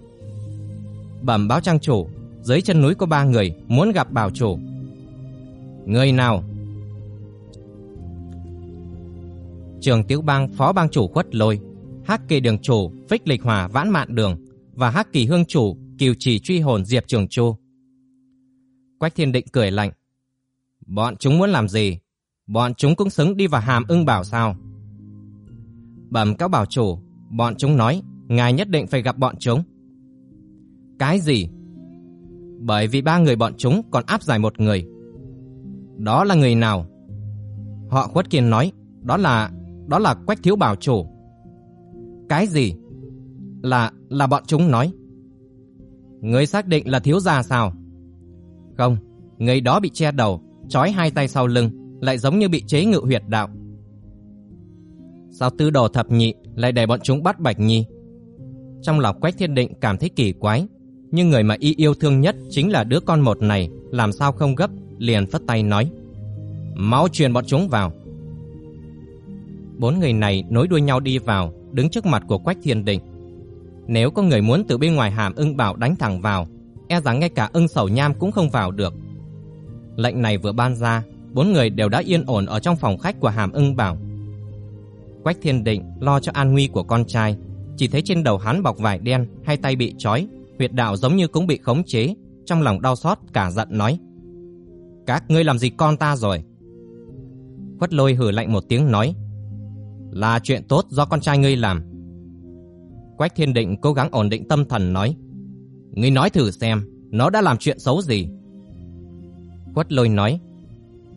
Bẩm báo trang chủ, dưới chân núi có ba người muốn gặp bảo chủ. Người nào? Trường Tiếu Bang phó bang chủ khuất lôi, Hắc Kỳ đường chủ Phích Lịch Hòa vãn mạn đường và Hắc Kỳ hương chủ Kiều Trì truy hồn Diệp Trường Chu. Quách Thiên Định cười lạnh. Bọn chúng muốn làm gì? Bọn chúng cũng xứng đi vào hàm ưng bảo sao? Bẩm các bảo chủ, bọn chúng nói ngài nhất định phải gặp bọn chúng. Cái gì? Bởi vì ba người bọn chúng còn áp giải một người. Đó là người nào? Họ khuất kiên nói, đó là, đó là Quách Thiếu Bảo Chủ. Cái gì? Là, là bọn chúng nói. Người xác định là thiếu gia sao? Không, người đó bị che đầu, trói hai tay sau lưng, lại giống như bị chế ngự huyệt đạo. Sao tư đồ thập nhị lại để bọn chúng bắt Bạch Nhi? Trong lòng Quách Thiên Định cảm thấy kỳ quái, nhưng người mà y yêu thương nhất chính là đứa con một này, làm sao không gấp, liền phất tay nói. Máu truyền bọn chúng vào. Bốn người này nối đuôi nhau đi vào, đứng trước mặt của Quách Thiên Định. Nếu có người muốn từ bên ngoài hàm ưng bảo đánh thẳng vào, e rằng ngay cả ưng sầu nham cũng không vào được. Lệnh này vừa ban ra, bốn người đều đã yên ổn ở trong phòng khách của hàm ưng bảo. Quách Thiên Định lo cho an nguy của con trai, chỉ thấy trên đầu hắn bọc vải đen, hai tay bị trói, huyệt đạo giống như cũng bị khống chế, trong lòng đau xót cả giận nói: "Các ngươi làm gì con ta rồi?" Quất Lôi hừ lạnh một tiếng nói: "Là chuyện tốt do con trai ngươi làm." Quách Thiên Định cố gắng ổn định tâm thần nói: "Ngươi nói thử xem, nó đã làm chuyện xấu gì?" Quất Lôi nói: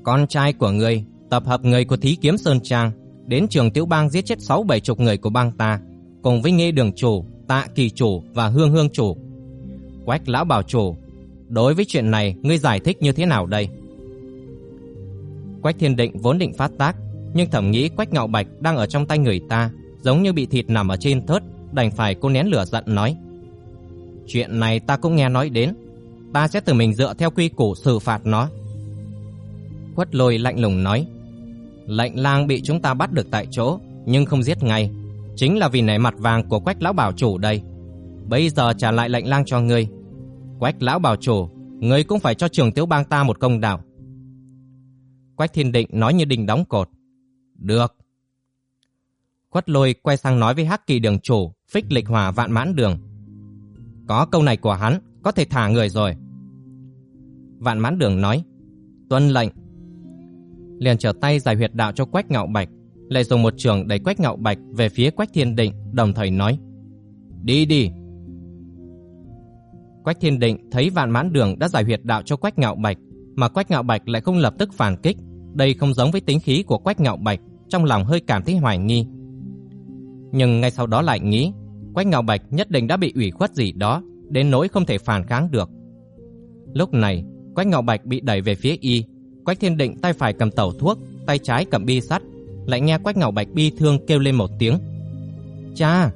"Con trai của ngươi tập hợp người của Thí Kiếm Sơn Trang đến trường Tiểu Bang giết chết sáu bảy chục người của bang ta, cùng với nghe Đường chủ, Tạ Kỳ chủ và Hương Hương chủ. Quách lão bảo chủ, đối với chuyện này ngươi giải thích như thế nào đây? Quách Thiên Định vốn định phát tác, nhưng thẩm nghĩ Quách Ngạo Bạch đang ở trong tay người ta, giống như bị thịt nằm ở trên thớt, đành phải cô nén lửa giận nói: "Chuyện này ta cũng nghe nói đến, ta sẽ tự mình dựa theo quy củ xử phạt nó." Khuất Lôi lạnh lùng nói: "Lệnh lang bị chúng ta bắt được tại chỗ, nhưng không giết ngay, chính là vì nể mặt vàng của Quách lão bảo chủ đây. Bây giờ trả lại lệnh lang cho ngươi. Quách lão bảo chủ, ngươi cũng phải cho trường Tiếu Bang ta một công đạo." Quách Thiên Định nói như đình đóng cột. "Được." Khuất Lôi quay sang nói với Hắc Kỳ đường chủ, Phích Lịch Hòa Vạn Mãn Đường. "Có câu này của hắn, có thể thả người rồi." Vạn Mãn Đường nói: "Tuân lệnh." Liền trở tay giải huyệt đạo cho Quách Ngạo Bạch, lại dùng một trường đẩy Quách Ngạo Bạch về phía Quách Thiên Định, đồng thời nói: "Đi đi." Quách Thiên Định thấy Vạn Mãn Đường đã giải huyệt đạo cho Quách Ngạo Bạch, mà Quách Ngạo Bạch lại không lập tức phản kích, đây không giống với tính khí của Quách Ngạo Bạch, trong lòng hơi cảm thấy hoài nghi. Nhưng ngay sau đó lại nghĩ, Quách Ngạo Bạch nhất định đã bị ủy khuất gì đó, đến nỗi không thể phản kháng được. Lúc này, Quách Ngạo Bạch bị đẩy về phía y, Quách Thiên Định tay phải cầm tẩu thuốc, tay trái cầm bi sắt, lại nghe Quách Ngạo Bạch bi thương kêu lên một tiếng. "Cha!"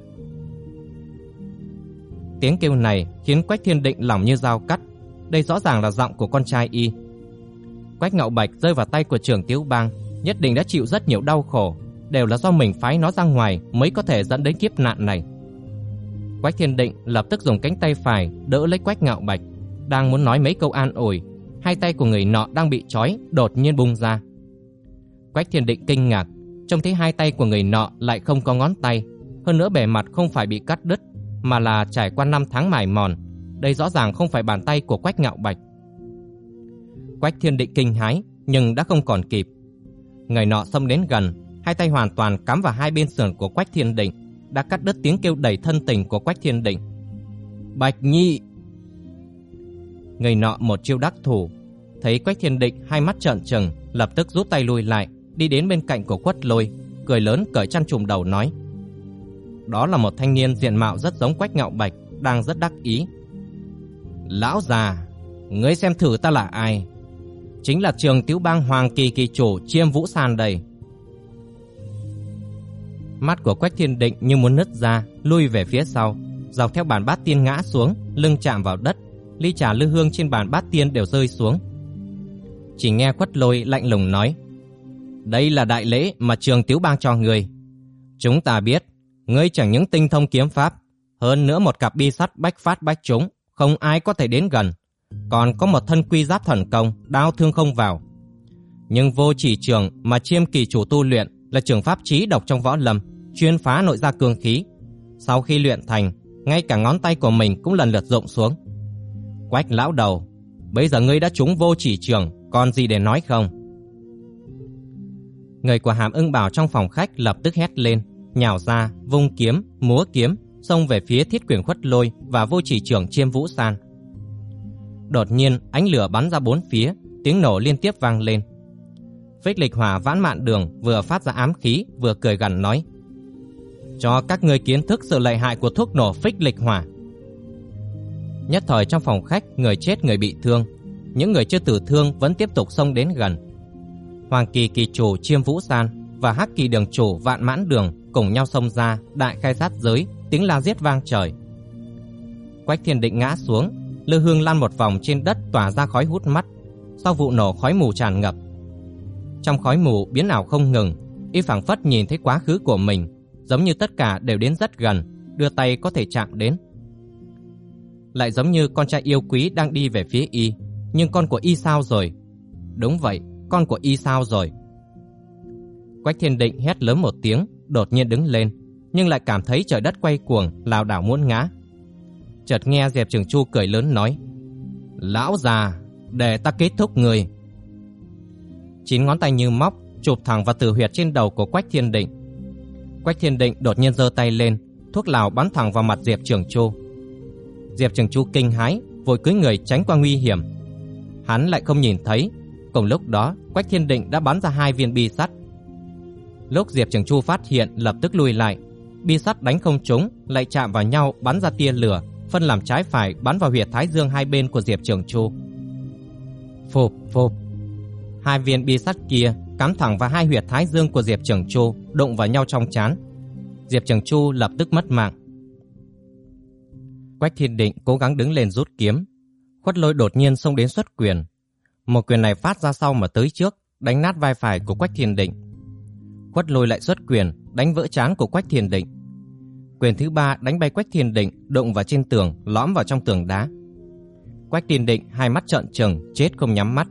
Tiếng kêu này khiến Quách Thiên Định lòng như dao cắt, đây rõ ràng là giọng của con trai y. Quách Ngạo Bạch rơi vào tay của trưởng Tiếu Bang, nhất định đã chịu rất nhiều đau khổ, đều là do mình phái nó ra ngoài mới có thể dẫn đến kiếp nạn này. Quách Thiên Định lập tức dùng cánh tay phải đỡ lấy Quách Ngạo Bạch, đang muốn nói mấy câu an ủi, hai tay của người nọ đang bị trói đột nhiên bung ra. Quách Thiên Định kinh ngạc, trông thấy hai tay của người nọ lại không có ngón tay, hơn nữa bề mặt không phải bị cắt đứt, mà là trải qua năm tháng mài mòn. Đây rõ ràng không phải bàn tay của Quách Ngạo Bạch. Quách Thiên Định kinh hãi, nhưng đã không còn kịp. Người nọ xông đến gần, hai tay hoàn toàn cắm vào hai bên sườn của Quách Thiên Định, đã cắt đứt tiếng kêu đầy thân tình của Quách Thiên Định. Bạch Nhi! Người nọ một chiêu đắc thủ, thấy Quách Thiên Định hai mắt trợn trừng, lập tức rút tay lui lại, đi đến bên cạnh của Quất Lôi, cười lớn cởi chăn trùm đầu nói: "Đó là một thanh niên diện mạo rất giống Quách Ngạo Bạch, đang rất đắc ý. Lão già, ngươi xem thử ta là ai?" Chính là Trường Tiếu Bang Hoàng Kỳ kỳ chủ Chiêm Vũ Sàn đây. Mắt của Quách Thiên Định như muốn nứt ra, lui về phía sau, dọc theo bàn bát tiên ngã xuống, lưng chạm vào đất, ly trà lư hương trên bàn bát tiên đều rơi xuống. Chỉ nghe quất lôi lạnh lùng nói, Đây là đại lễ mà trường tiếu bang cho người. Chúng ta biết, Ngươi chẳng những tinh thông kiếm pháp, Hơn nữa một cặp bi sắt bách phát bách trúng, Không ai có thể đến gần. Còn có một thân quy giáp thần công, Đao thương không vào. Nhưng vô chỉ trường mà chiêm kỳ chủ tu luyện Là trường pháp trí độc trong võ lâm, Chuyên phá nội gia cương khí. Sau khi luyện thành, Ngay cả ngón tay của mình cũng lần lượt rụng xuống. Quách lão đầu Bây giờ ngươi đã trúng vô chỉ trường Còn gì để nói không Người của hàm ưng bảo trong phòng khách lập tức hét lên nhào ra, vung kiếm, múa kiếm, xông về phía thiết quyền khuất lôi và vô chỉ trưởng chiêm vũ san. Đột nhiên, ánh lửa bắn ra bốn phía, tiếng nổ liên tiếp vang lên. Phích lịch hỏa vãn mạn đường vừa phát ra ám khí, vừa cười gằn nói. Cho các người kiến thức sự lợi hại của thuốc nổ phích lịch hỏa. Nhất thời trong phòng khách, người chết người bị thương. Những người chưa tử thương vẫn tiếp tục xông đến gần. Hoàng kỳ kỳ chủ chiêm vũ san và hắc kỳ đường chủ vạn mãn đường cùng nhau xông ra, đại khai sát giới, tiếng la giết vang trời. Quách Thiên Định ngã xuống, lư hương lăn một vòng trên đất tỏa ra khói hút mắt. Sau vụ nổ khói mù tràn ngập. Trong khói mù biến ảo không ngừng, y phảng phất nhìn thấy quá khứ của mình, giống như tất cả đều đến rất gần, đưa tay có thể chạm đến. Lại giống như con trai yêu quý đang đi về phía y, nhưng con của y sao rồi? Đúng vậy, con của y sao rồi? Quách Thiên Định hét lớn một tiếng, đột nhiên đứng lên, nhưng lại cảm thấy trời đất quay cuồng, lảo đảo muốn ngã. Chợt nghe Diệp Trường Chu cười lớn nói: "Lão già, để ta kết thúc người." Chín ngón tay như móc chụp thẳng vào tử huyệt trên đầu của Quách Thiên Định. Quách Thiên Định đột nhiên giơ tay lên, thuốc lào bắn thẳng vào mặt Diệp Trường Chu. Diệp Trường Chu kinh hãi, vội cúi người tránh qua nguy hiểm. Hắn lại không nhìn thấy, cùng lúc đó Quách Thiên Định đã bắn ra hai viên bi sắt Lúc Diệp Trường Chu phát hiện lập tức lùi lại, bi sắt đánh không trúng, lại chạm vào nhau bắn ra tia lửa, phân làm trái phải bắn vào huyệt thái dương hai bên của Diệp Trường Chu. Phụp phụp. Hai viên bi sắt kia cắm thẳng vào hai huyệt thái dương của Diệp Trường Chu, đụng vào nhau trong chán. Diệp Trường Chu lập tức mất mạng. Quách Thiên Định cố gắng đứng lên rút kiếm, Khuất Lôi đột nhiên xông đến xuất quyền. Một quyền này phát ra sau mà tới trước, đánh nát vai phải của Quách Thiên Định. Khuất lôi lại xuất quyền, đánh vỡ trán của Quách Thiên Định. Quyền thứ ba đánh bay Quách Thiên Định, đụng vào trên tường, lõm vào trong tường đá. Quách Thiên Định hai mắt trợn trừng, chết không nhắm mắt.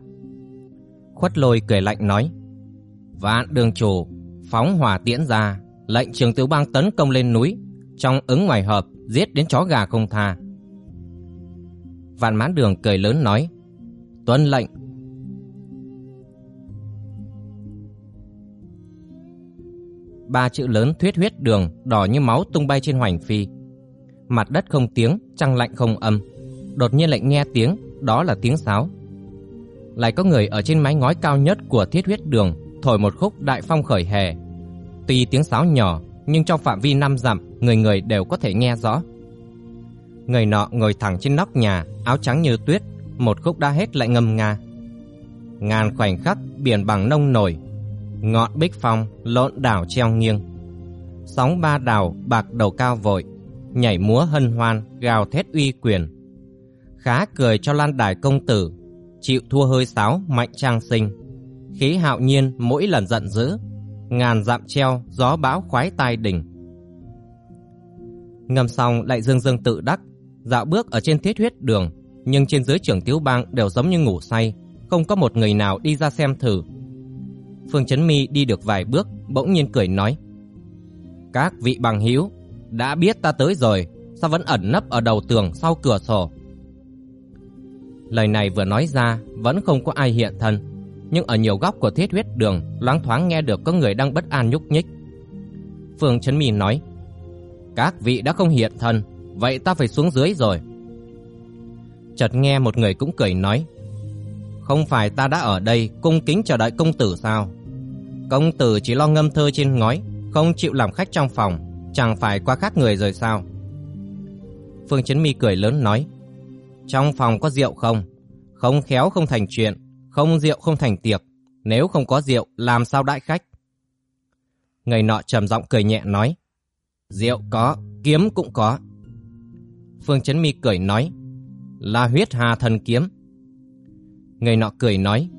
Khuất lôi cười lạnh nói, Vạn đường chủ, phóng hỏa tiễn ra, lệnh trường tứ bang tấn công lên núi, trong ứng ngoài hợp, giết đến chó gà không tha. Vạn mãn đường cười lớn nói, Tuân lệnh, ba chữ lớn thuyết huyết đường đỏ như máu tung bay trên hoành phi. Mặt đất không tiếng, trăng lạnh không âm. Đột nhiên lại nghe tiếng, đó là tiếng sáo. Lại có người ở trên mái ngói cao nhất của thiết huyết đường thổi một khúc đại phong khởi hè. Tuy tiếng sáo nhỏ, nhưng trong phạm vi năm dặm, người người đều có thể nghe rõ. Người nọ ngồi thẳng trên nóc nhà, áo trắng như tuyết, một khúc đã hết lại ngâm nga. Ngàn khoảnh khắc biển bằng nông nổi, ngọn bích phong lộn đảo treo nghiêng. Sóng ba đảo bạc đầu cao vội, nhảy múa hân hoan, gào thét uy quyền. Khá cười cho lan đài công tử, chịu thua hơi sáo mạnh trang sinh. Khí hạo nhiên mỗi lần giận dữ, ngàn dặm treo gió bão khoái tai đỉnh. Ngâm xong lại dương dương tự đắc, dạo bước ở trên thiết huyết đường, nhưng trên dưới trưởng tiếu bang đều giống như ngủ say, không có một người nào đi ra xem thử Phương Chấn Mi đi được vài bước, bỗng nhiên cười nói: "Các vị bằng hữu, đã biết ta tới rồi, sao vẫn ẩn nấp ở đầu tường sau cửa sổ?" Lời này vừa nói ra, vẫn không có ai hiện thân, nhưng ở nhiều góc của thiết huyết đường, loáng thoáng nghe được có người đang bất an nhúc nhích. Phương Chấn Mi nói: "Các vị đã không hiện thân, vậy ta phải xuống dưới rồi." Chợt nghe một người cũng cười nói: "Không phải ta đã ở đây cung kính chờ đợi công tử sao?" Công tử chỉ lo ngâm thơ trên ngói, không chịu làm khách trong phòng, chẳng phải qua khác người rồi sao? Phương Chấn Mi cười lớn nói, trong phòng có rượu không? Không khéo không thành chuyện, không rượu không thành tiệc, nếu không có rượu làm sao đãi khách? Người nọ trầm giọng cười nhẹ nói, rượu có, kiếm cũng có. Phương Chấn Mi cười nói, là huyết hà thần kiếm. Người nọ cười nói,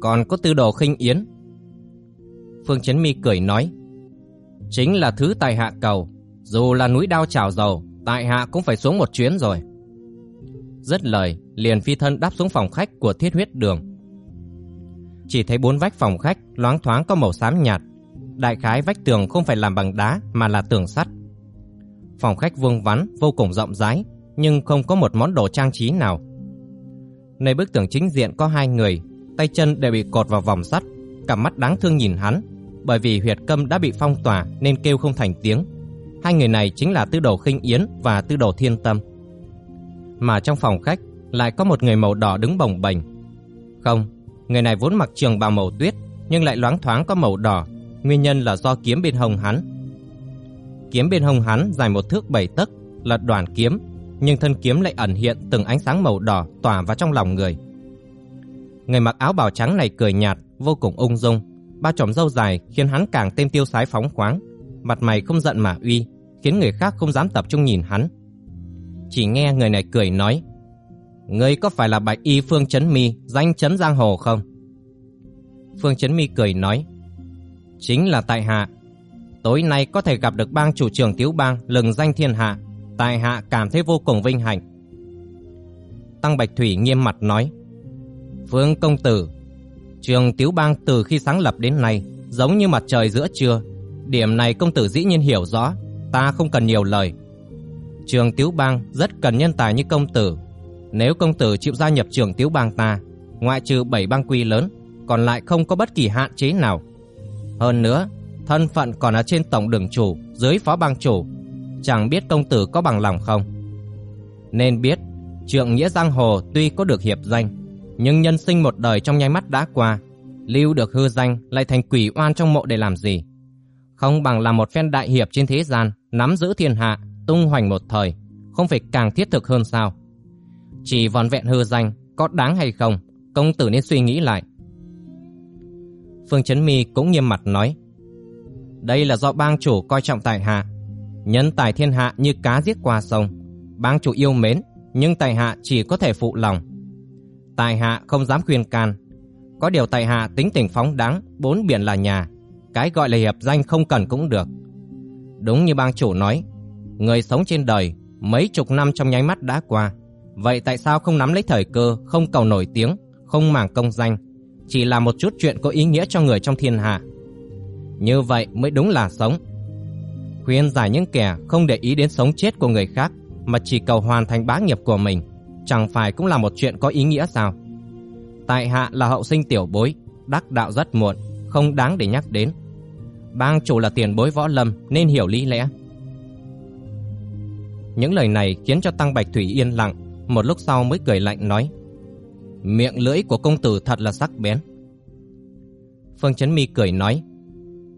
Còn có tư đồ khinh yến. Phương Chấn Mi cười nói. Chính là thứ tài hạ cầu. Dù là núi đao chảo dầu, tại hạ cũng phải xuống một chuyến rồi. rất lời, liền phi thân đáp xuống phòng khách của thiết huyết đường. Chỉ thấy bốn vách phòng khách loáng thoáng có màu xám nhạt. Đại khái vách tường không phải làm bằng đá mà là tường sắt. Phòng khách vuông vắn, vô cùng rộng rãi, nhưng không có một món đồ trang trí nào. Nơi bức tường chính diện có hai người, tay chân đều bị cột vào vòng sắt, cặp mắt đáng thương nhìn hắn, bởi vì huyệt câm đã bị phong tỏa nên kêu không thành tiếng. Hai người này chính là Tư Đồ Khinh Yến và Tư Đồ Thiên Tâm. Mà trong phòng khách lại có một người màu đỏ đứng bồng bềnh. Không, người này vốn mặc trường bào màu tuyết nhưng lại loáng thoáng có màu đỏ, nguyên nhân là do kiếm bên hông hắn. Kiếm bên hông hắn dài một thước bảy tấc, là đoàn kiếm, nhưng thân kiếm lại ẩn hiện từng ánh sáng màu đỏ tỏa vào trong lòng người. Người mặc áo bào trắng này cười nhạt, vô cùng ung dung, ba chòm râu dài khiến hắn càng thêm tiêu sái phóng khoáng, mặt mày không giận mà uy, khiến người khác không dám tập trung nhìn hắn. Chỉ nghe người này cười nói, Ngươi có phải là bạch y Phương Chấn Mi, danh chấn giang hồ không? Phương Chấn Mi cười nói, Chính là tại hạ. Tối nay có thể gặp được bang chủ trưởng Tiếu Bang lừng danh thiên hạ, tại hạ cảm thấy vô cùng vinh hạnh. Tăng Bạch Thủy nghiêm mặt nói, Phương công tử, trường Tiếu Bang từ khi sáng lập đến nay giống như mặt trời giữa trưa, điểm này công tử dĩ nhiên hiểu rõ, ta không cần nhiều lời. Trường Tiếu Bang rất cần nhân tài như công tử. Nếu công tử chịu gia nhập trường Tiếu Bang ta, ngoại trừ bảy bang quy lớn, còn lại không có bất kỳ hạn chế nào. Hơn nữa, thân phận còn ở trên tổng đường chủ, dưới phó bang chủ, chẳng biết công tử có bằng lòng không. Nên biết, trượng nghĩa giang hồ tuy có được hiệp danh, nhưng nhân sinh một đời trong nháy mắt đã qua, lưu được hư danh lại thành quỷ oan trong mộ để làm gì? Không bằng là một phen đại hiệp trên thế gian, nắm giữ thiên hạ, tung hoành một thời, không phải càng thiết thực hơn sao? Chỉ vòn vẹn hư danh, có đáng hay không, công tử nên suy nghĩ lại. Phương Chấn Mi cũng nghiêm mặt nói, đây là do bang chủ coi trọng tại hạ, nhân tài thiên hạ như cá giết qua sông, bang chủ yêu mến, nhưng tại hạ chỉ có thể phụ lòng. Tại hạ không dám khuyên can, có điều tại hạ tính tình phóng đáng, bốn biển là nhà, cái gọi là hiệp danh không cần cũng được. Đúng như bang chủ nói, người sống trên đời mấy chục năm trong nháy mắt đã qua, vậy tại sao không nắm lấy thời cơ, không cầu nổi tiếng, không màng công danh, chỉ là một chút chuyện có ý nghĩa cho người trong thiên hạ. Như vậy mới đúng là sống. Khuyên giải những kẻ không để ý đến sống chết của người khác mà chỉ cầu hoàn thành bá nghiệp của mình, chẳng phải cũng là một chuyện có ý nghĩa sao? Tại hạ là hậu sinh tiểu bối, đắc đạo rất muộn, không đáng để nhắc đến. Bang chủ là tiền bối võ lâm nên hiểu lý lẽ. Những lời này khiến cho Tăng Bạch Thủy yên lặng, một lúc sau mới cười lạnh nói: "Miệng lưỡi của công tử thật là sắc bén." Phương Chấn Mi cười nói: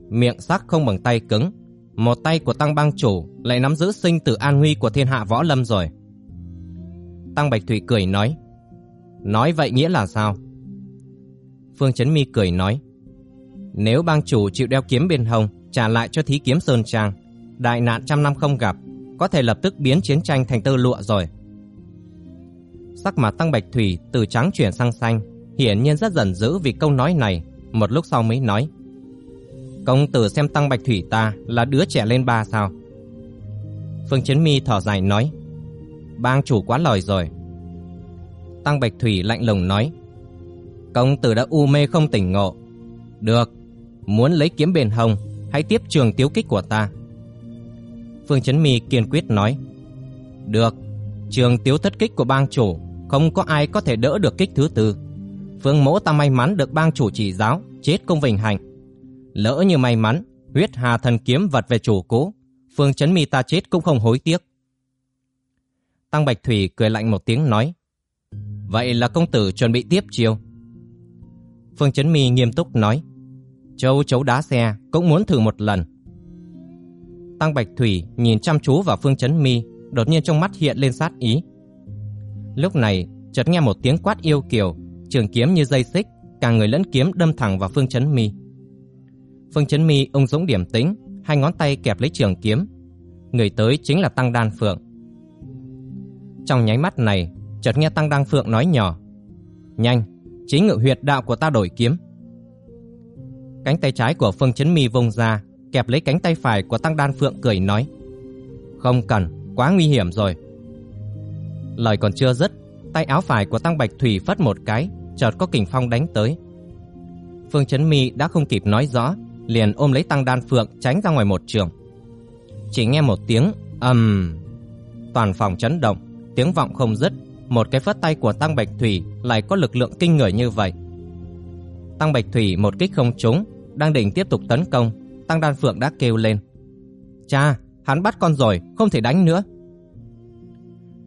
"Miệng sắc không bằng tay cứng, một tay của Tăng bang chủ lại nắm giữ sinh tử an nguy của thiên hạ võ lâm rồi." Tăng Bạch Thủy cười nói: "Nói vậy nghĩa là sao?" Phương Chấn Mi cười nói: "Nếu bang chủ chịu đeo kiếm bên hông trả lại cho thí kiếm sơn trang, đại nạn trăm năm không gặp, có thể lập tức biến chiến tranh thành tơ lụa rồi." Sắc mặt Tăng Bạch Thủy từ trắng chuyển sang xanh, hiển nhiên rất giận dữ vì câu nói này, một lúc sau mới nói: "Công tử xem Tăng Bạch Thủy ta là đứa trẻ lên ba sao?" Phương Chấn Mi thở dài nói: "Bang chủ quá lời rồi." Tăng Bạch Thủy lạnh lùng nói: "Công tử đã u mê không tỉnh ngộ. Được, muốn lấy kiếm bền hồng, hãy tiếp trường tiếu kích của ta." Phương Chấn Mi kiên quyết nói: "Được, trường tiếu thất kích của bang chủ, không có ai có thể đỡ được kích thứ tư. Phương Mỗ ta may mắn được bang chủ chỉ giáo, chết công vinh hạnh. Lỡ như may mắn, huyết hà thần kiếm vật về chủ cố, Phương Chấn Mi ta chết cũng không hối tiếc." Tăng Bạch Thủy cười lạnh một tiếng nói: "Vậy là công tử chuẩn bị tiếp chiêu?" Phương Chấn Mi nghiêm túc nói: "Châu chấu đá xe cũng muốn thử một lần." Tăng Bạch Thủy nhìn chăm chú vào Phương Chấn Mi, đột nhiên trong mắt hiện lên sát ý. Lúc này, chợt nghe một tiếng quát yêu kiều, trường kiếm như dây xích, cả người lẫn kiếm đâm thẳng vào Phương Chấn Mi. Phương Chấn Mi ung dũng điểm tĩnh, hai ngón tay kẹp lấy trường kiếm. Người tới chính là Tăng Đan Phượng. Trong nháy mắt này, chợt nghe Tăng Đan Phượng nói nhỏ: "Nhanh, chính ngự huyệt đạo của ta đổi kiếm. Cánh tay trái của Phương Chấn Mi vung ra, kẹp lấy cánh tay phải của Tăng Đan Phượng cười nói: "Không cần, quá nguy hiểm rồi." Lời còn chưa dứt, tay áo phải của Tăng Bạch Thủy phất một cái, chợt có kình phong đánh tới. Phương Chấn Mi đã không kịp nói rõ, liền ôm lấy Tăng Đan Phượng tránh ra ngoài một trường. Chỉ nghe một tiếng ầm, toàn phòng chấn động, tiếng vọng không dứt, một cái phất tay của Tăng Bạch Thủy lại có lực lượng kinh người như vậy. Tăng Bạch Thủy một kích không trúng, đang định tiếp tục tấn công, Tăng Đan Phượng đã kêu lên. Cha, hắn bắt con rồi, không thể đánh nữa.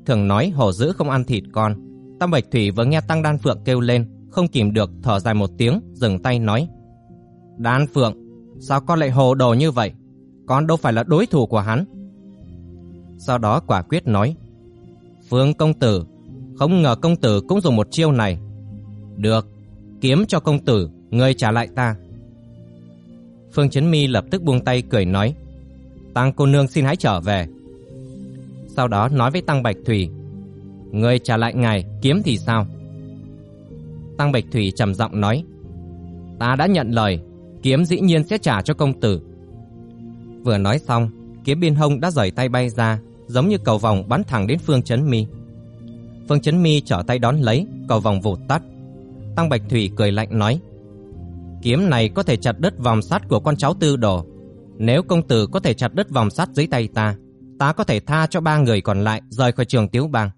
Thường nói hổ dữ không ăn thịt con. Tam Bạch Thủy vừa nghe Tăng Đan Phượng kêu lên, không kìm được thở dài một tiếng, dừng tay nói. Đan Phượng, sao con lại hồ đồ như vậy? Con đâu phải là đối thủ của hắn. Sau đó quả quyết nói. Phương công tử, không ngờ công tử cũng dùng một chiêu này. Được, kiếm cho công tử, ngươi trả lại ta. Phương Chấn Mi lập tức buông tay cười nói. Tăng cô nương xin hãy trở về. Sau đó nói với Tăng Bạch Thủy. người trả lại ngài, kiếm thì sao? Tăng Bạch Thủy trầm giọng nói. Ta đã nhận lời, kiếm dĩ nhiên sẽ trả cho công tử. Vừa nói xong, kiếm biên hông đã rời tay bay ra, giống như cầu vòng bắn thẳng đến Phương Chấn Mi. Phương Chấn Mi trở tay đón lấy, cầu vòng vụt tắt. Tăng Bạch Thủy cười lạnh nói: "Kiếm này có thể chặt đứt vòng sắt của con cháu Tư Đồ. Nếu công tử có thể chặt đứt vòng sắt dưới tay ta, ta có thể tha cho ba người còn lại rời khỏi trường Tiếu Bang."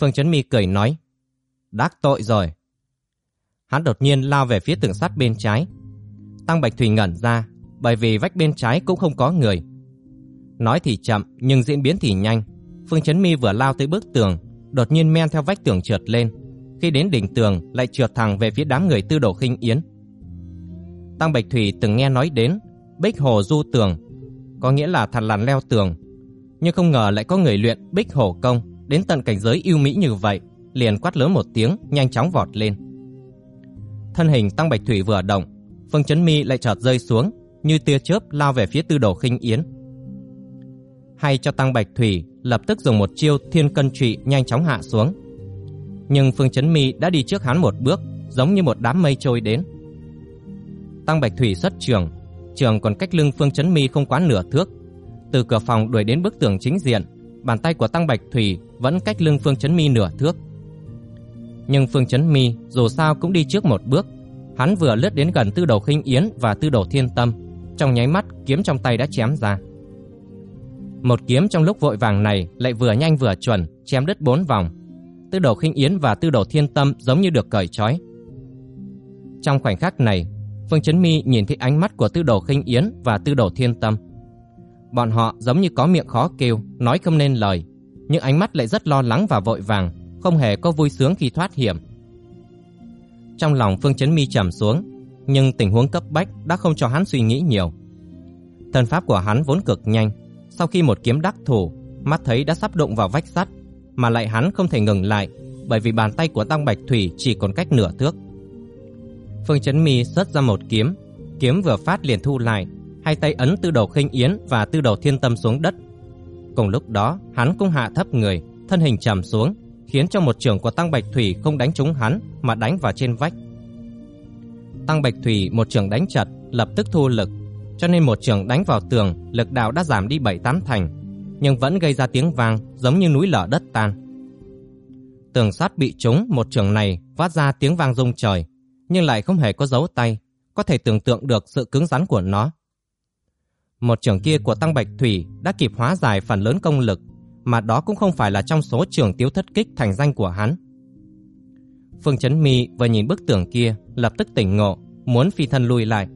Phương Chấn Mi cười nói: "Đắc tội rồi." Hắn đột nhiên lao về phía tường sắt bên trái. Tăng Bạch Thủy ngẩn ra, bởi vì vách bên trái cũng không có người. Nói thì chậm nhưng diễn biến thì nhanh. Phương Chấn Mi vừa lao tới bức tường, đột nhiên men theo vách tường trượt lên. Khi đến đỉnh tường lại trượt thẳng về phía đám người tư đồ khinh yến. Tăng Bạch Thủy từng nghe nói đến Bích Hồ Du Tường, có nghĩa là thằn lằn leo tường. Nhưng không ngờ lại có người luyện Bích Hồ Công đến tận cảnh giới yêu mỹ như vậy, liền quát lớn một tiếng, nhanh chóng vọt lên. Thân hình Tăng Bạch Thủy vừa động, Phương Chấn Mi lại chợt rơi xuống, như tia chớp lao về phía Tư Đồ Khinh Yến. Hay cho Tăng Bạch Thủy lập tức dùng một chiêu Thiên Cân Trụ nhanh chóng hạ xuống. Nhưng Phương Chấn Mi đã đi trước hắn một bước, giống như một đám mây trôi đến. Tăng Bạch Thủy xuất trường, trường còn cách lưng Phương Chấn Mi không quá nửa thước. Từ cửa phòng đuổi đến bức tường chính diện, bàn tay của Tăng Bạch Thủy vẫn cách lưng Phương Chấn Mi nửa thước. Nhưng Phương Chấn Mi dù sao cũng đi trước một bước, hắn vừa lướt đến gần Tư Đầu Khinh Yến và Tư Đầu Thiên Tâm, trong nháy mắt kiếm trong tay đã chém ra. Một kiếm trong lúc vội vàng này lại vừa nhanh vừa chuẩn, chém đứt bốn vòng. Tư Đầu Khinh Yến và Tư Đầu Thiên Tâm giống như được cởi trói. Trong khoảnh khắc này, Phương Chấn Mi nhìn thấy ánh mắt của Tư Đồ Khinh Yến và Tư Đồ Thiên Tâm. Bọn họ giống như có miệng khó kêu, nói không nên lời, nhưng ánh mắt lại rất lo lắng và vội vàng, không hề có vui sướng khi thoát hiểm. Trong lòng Phương Chấn Mi trầm xuống, nhưng tình huống cấp bách đã không cho hắn suy nghĩ nhiều. Thân pháp của hắn vốn cực nhanh, sau khi một kiếm đắc thủ, mắt thấy đã sắp đụng vào vách sắt, mà lại hắn không thể ngừng lại, bởi vì bàn tay của Tăng Bạch Thủy chỉ còn cách nửa thước. Phương Chấn Mi xuất ra một kiếm, kiếm vừa phát liền thu lại, hai tay ấn tư đầu khinh yến và tư đầu thiên tâm xuống đất. Cùng lúc đó, hắn cũng hạ thấp người, thân hình trầm xuống, khiến cho một trường của Tăng Bạch Thủy không đánh trúng hắn mà đánh vào trên vách. Tăng Bạch Thủy một trường đánh chặt, lập tức thu lực, cho nên một trường đánh vào tường, lực đạo đã giảm đi 7-8 thành, nhưng vẫn gây ra tiếng vang giống như núi lở đất tan. Tường sắt bị trúng một trường này phát ra tiếng vang rung trời, nhưng lại không hề có dấu tay, có thể tưởng tượng được sự cứng rắn của nó. Một trường kia của Tăng Bạch Thủy đã kịp hóa giải phần lớn công lực, mà đó cũng không phải là trong số trường tiếu thất kích thành danh của hắn. Phương Chấn Mi vừa nhìn bức tường kia, lập tức tỉnh ngộ, muốn phi thân lui lại.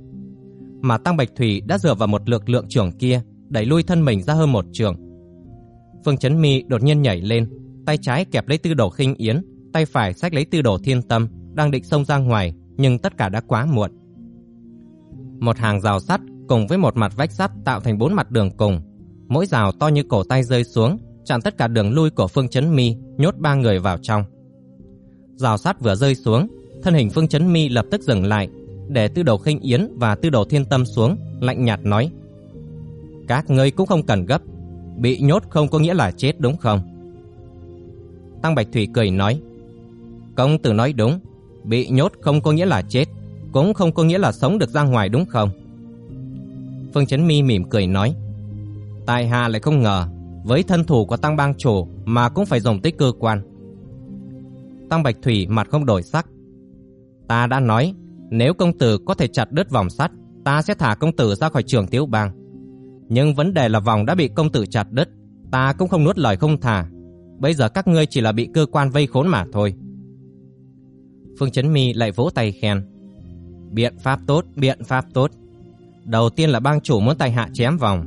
Mà Tăng Bạch Thủy đã dựa vào một lực lượng trưởng kia, đẩy lui thân mình ra hơn một trường. Phương Chấn Mi đột nhiên nhảy lên, tay trái kẹp lấy tư đồ khinh yến, tay phải xách lấy tư đồ thiên tâm, đang định xông ra ngoài, nhưng tất cả đã quá muộn. Một hàng rào sắt cùng với một mặt vách sắt tạo thành bốn mặt đường cùng, mỗi rào to như cổ tay rơi xuống, chặn tất cả đường lui của Phương Chấn Mi, nhốt ba người vào trong. Rào sắt vừa rơi xuống, thân hình Phương Chấn Mi lập tức dừng lại, để Tư Đầu Khinh Yến và Tư Đầu Thiên Tâm xuống, lạnh nhạt nói: "Các ngươi cũng không cần gấp, bị nhốt không có nghĩa là chết đúng không?" Tăng Bạch Thủy cười nói: Công tử nói đúng, bị nhốt không có nghĩa là chết, cũng không có nghĩa là sống được ra ngoài đúng không? Phương Chấn Mi mỉm cười nói, Tài hạ lại không ngờ, với thân thủ của tăng bang chủ mà cũng phải dùng tới cơ quan. Tăng Bạch Thủy mặt không đổi sắc. Ta đã nói, nếu công tử có thể chặt đứt vòng sắt, ta sẽ thả công tử ra khỏi trường tiếu bang. Nhưng vấn đề là vòng đã bị công tử chặt đứt, ta cũng không nuốt lời không thả. Bây giờ các ngươi chỉ là bị cơ quan vây khốn mà thôi. Phương Chấn Mi lại vỗ tay khen. Biện pháp tốt, biện pháp tốt. Đầu tiên là bang chủ muốn tay hạ chém vòng,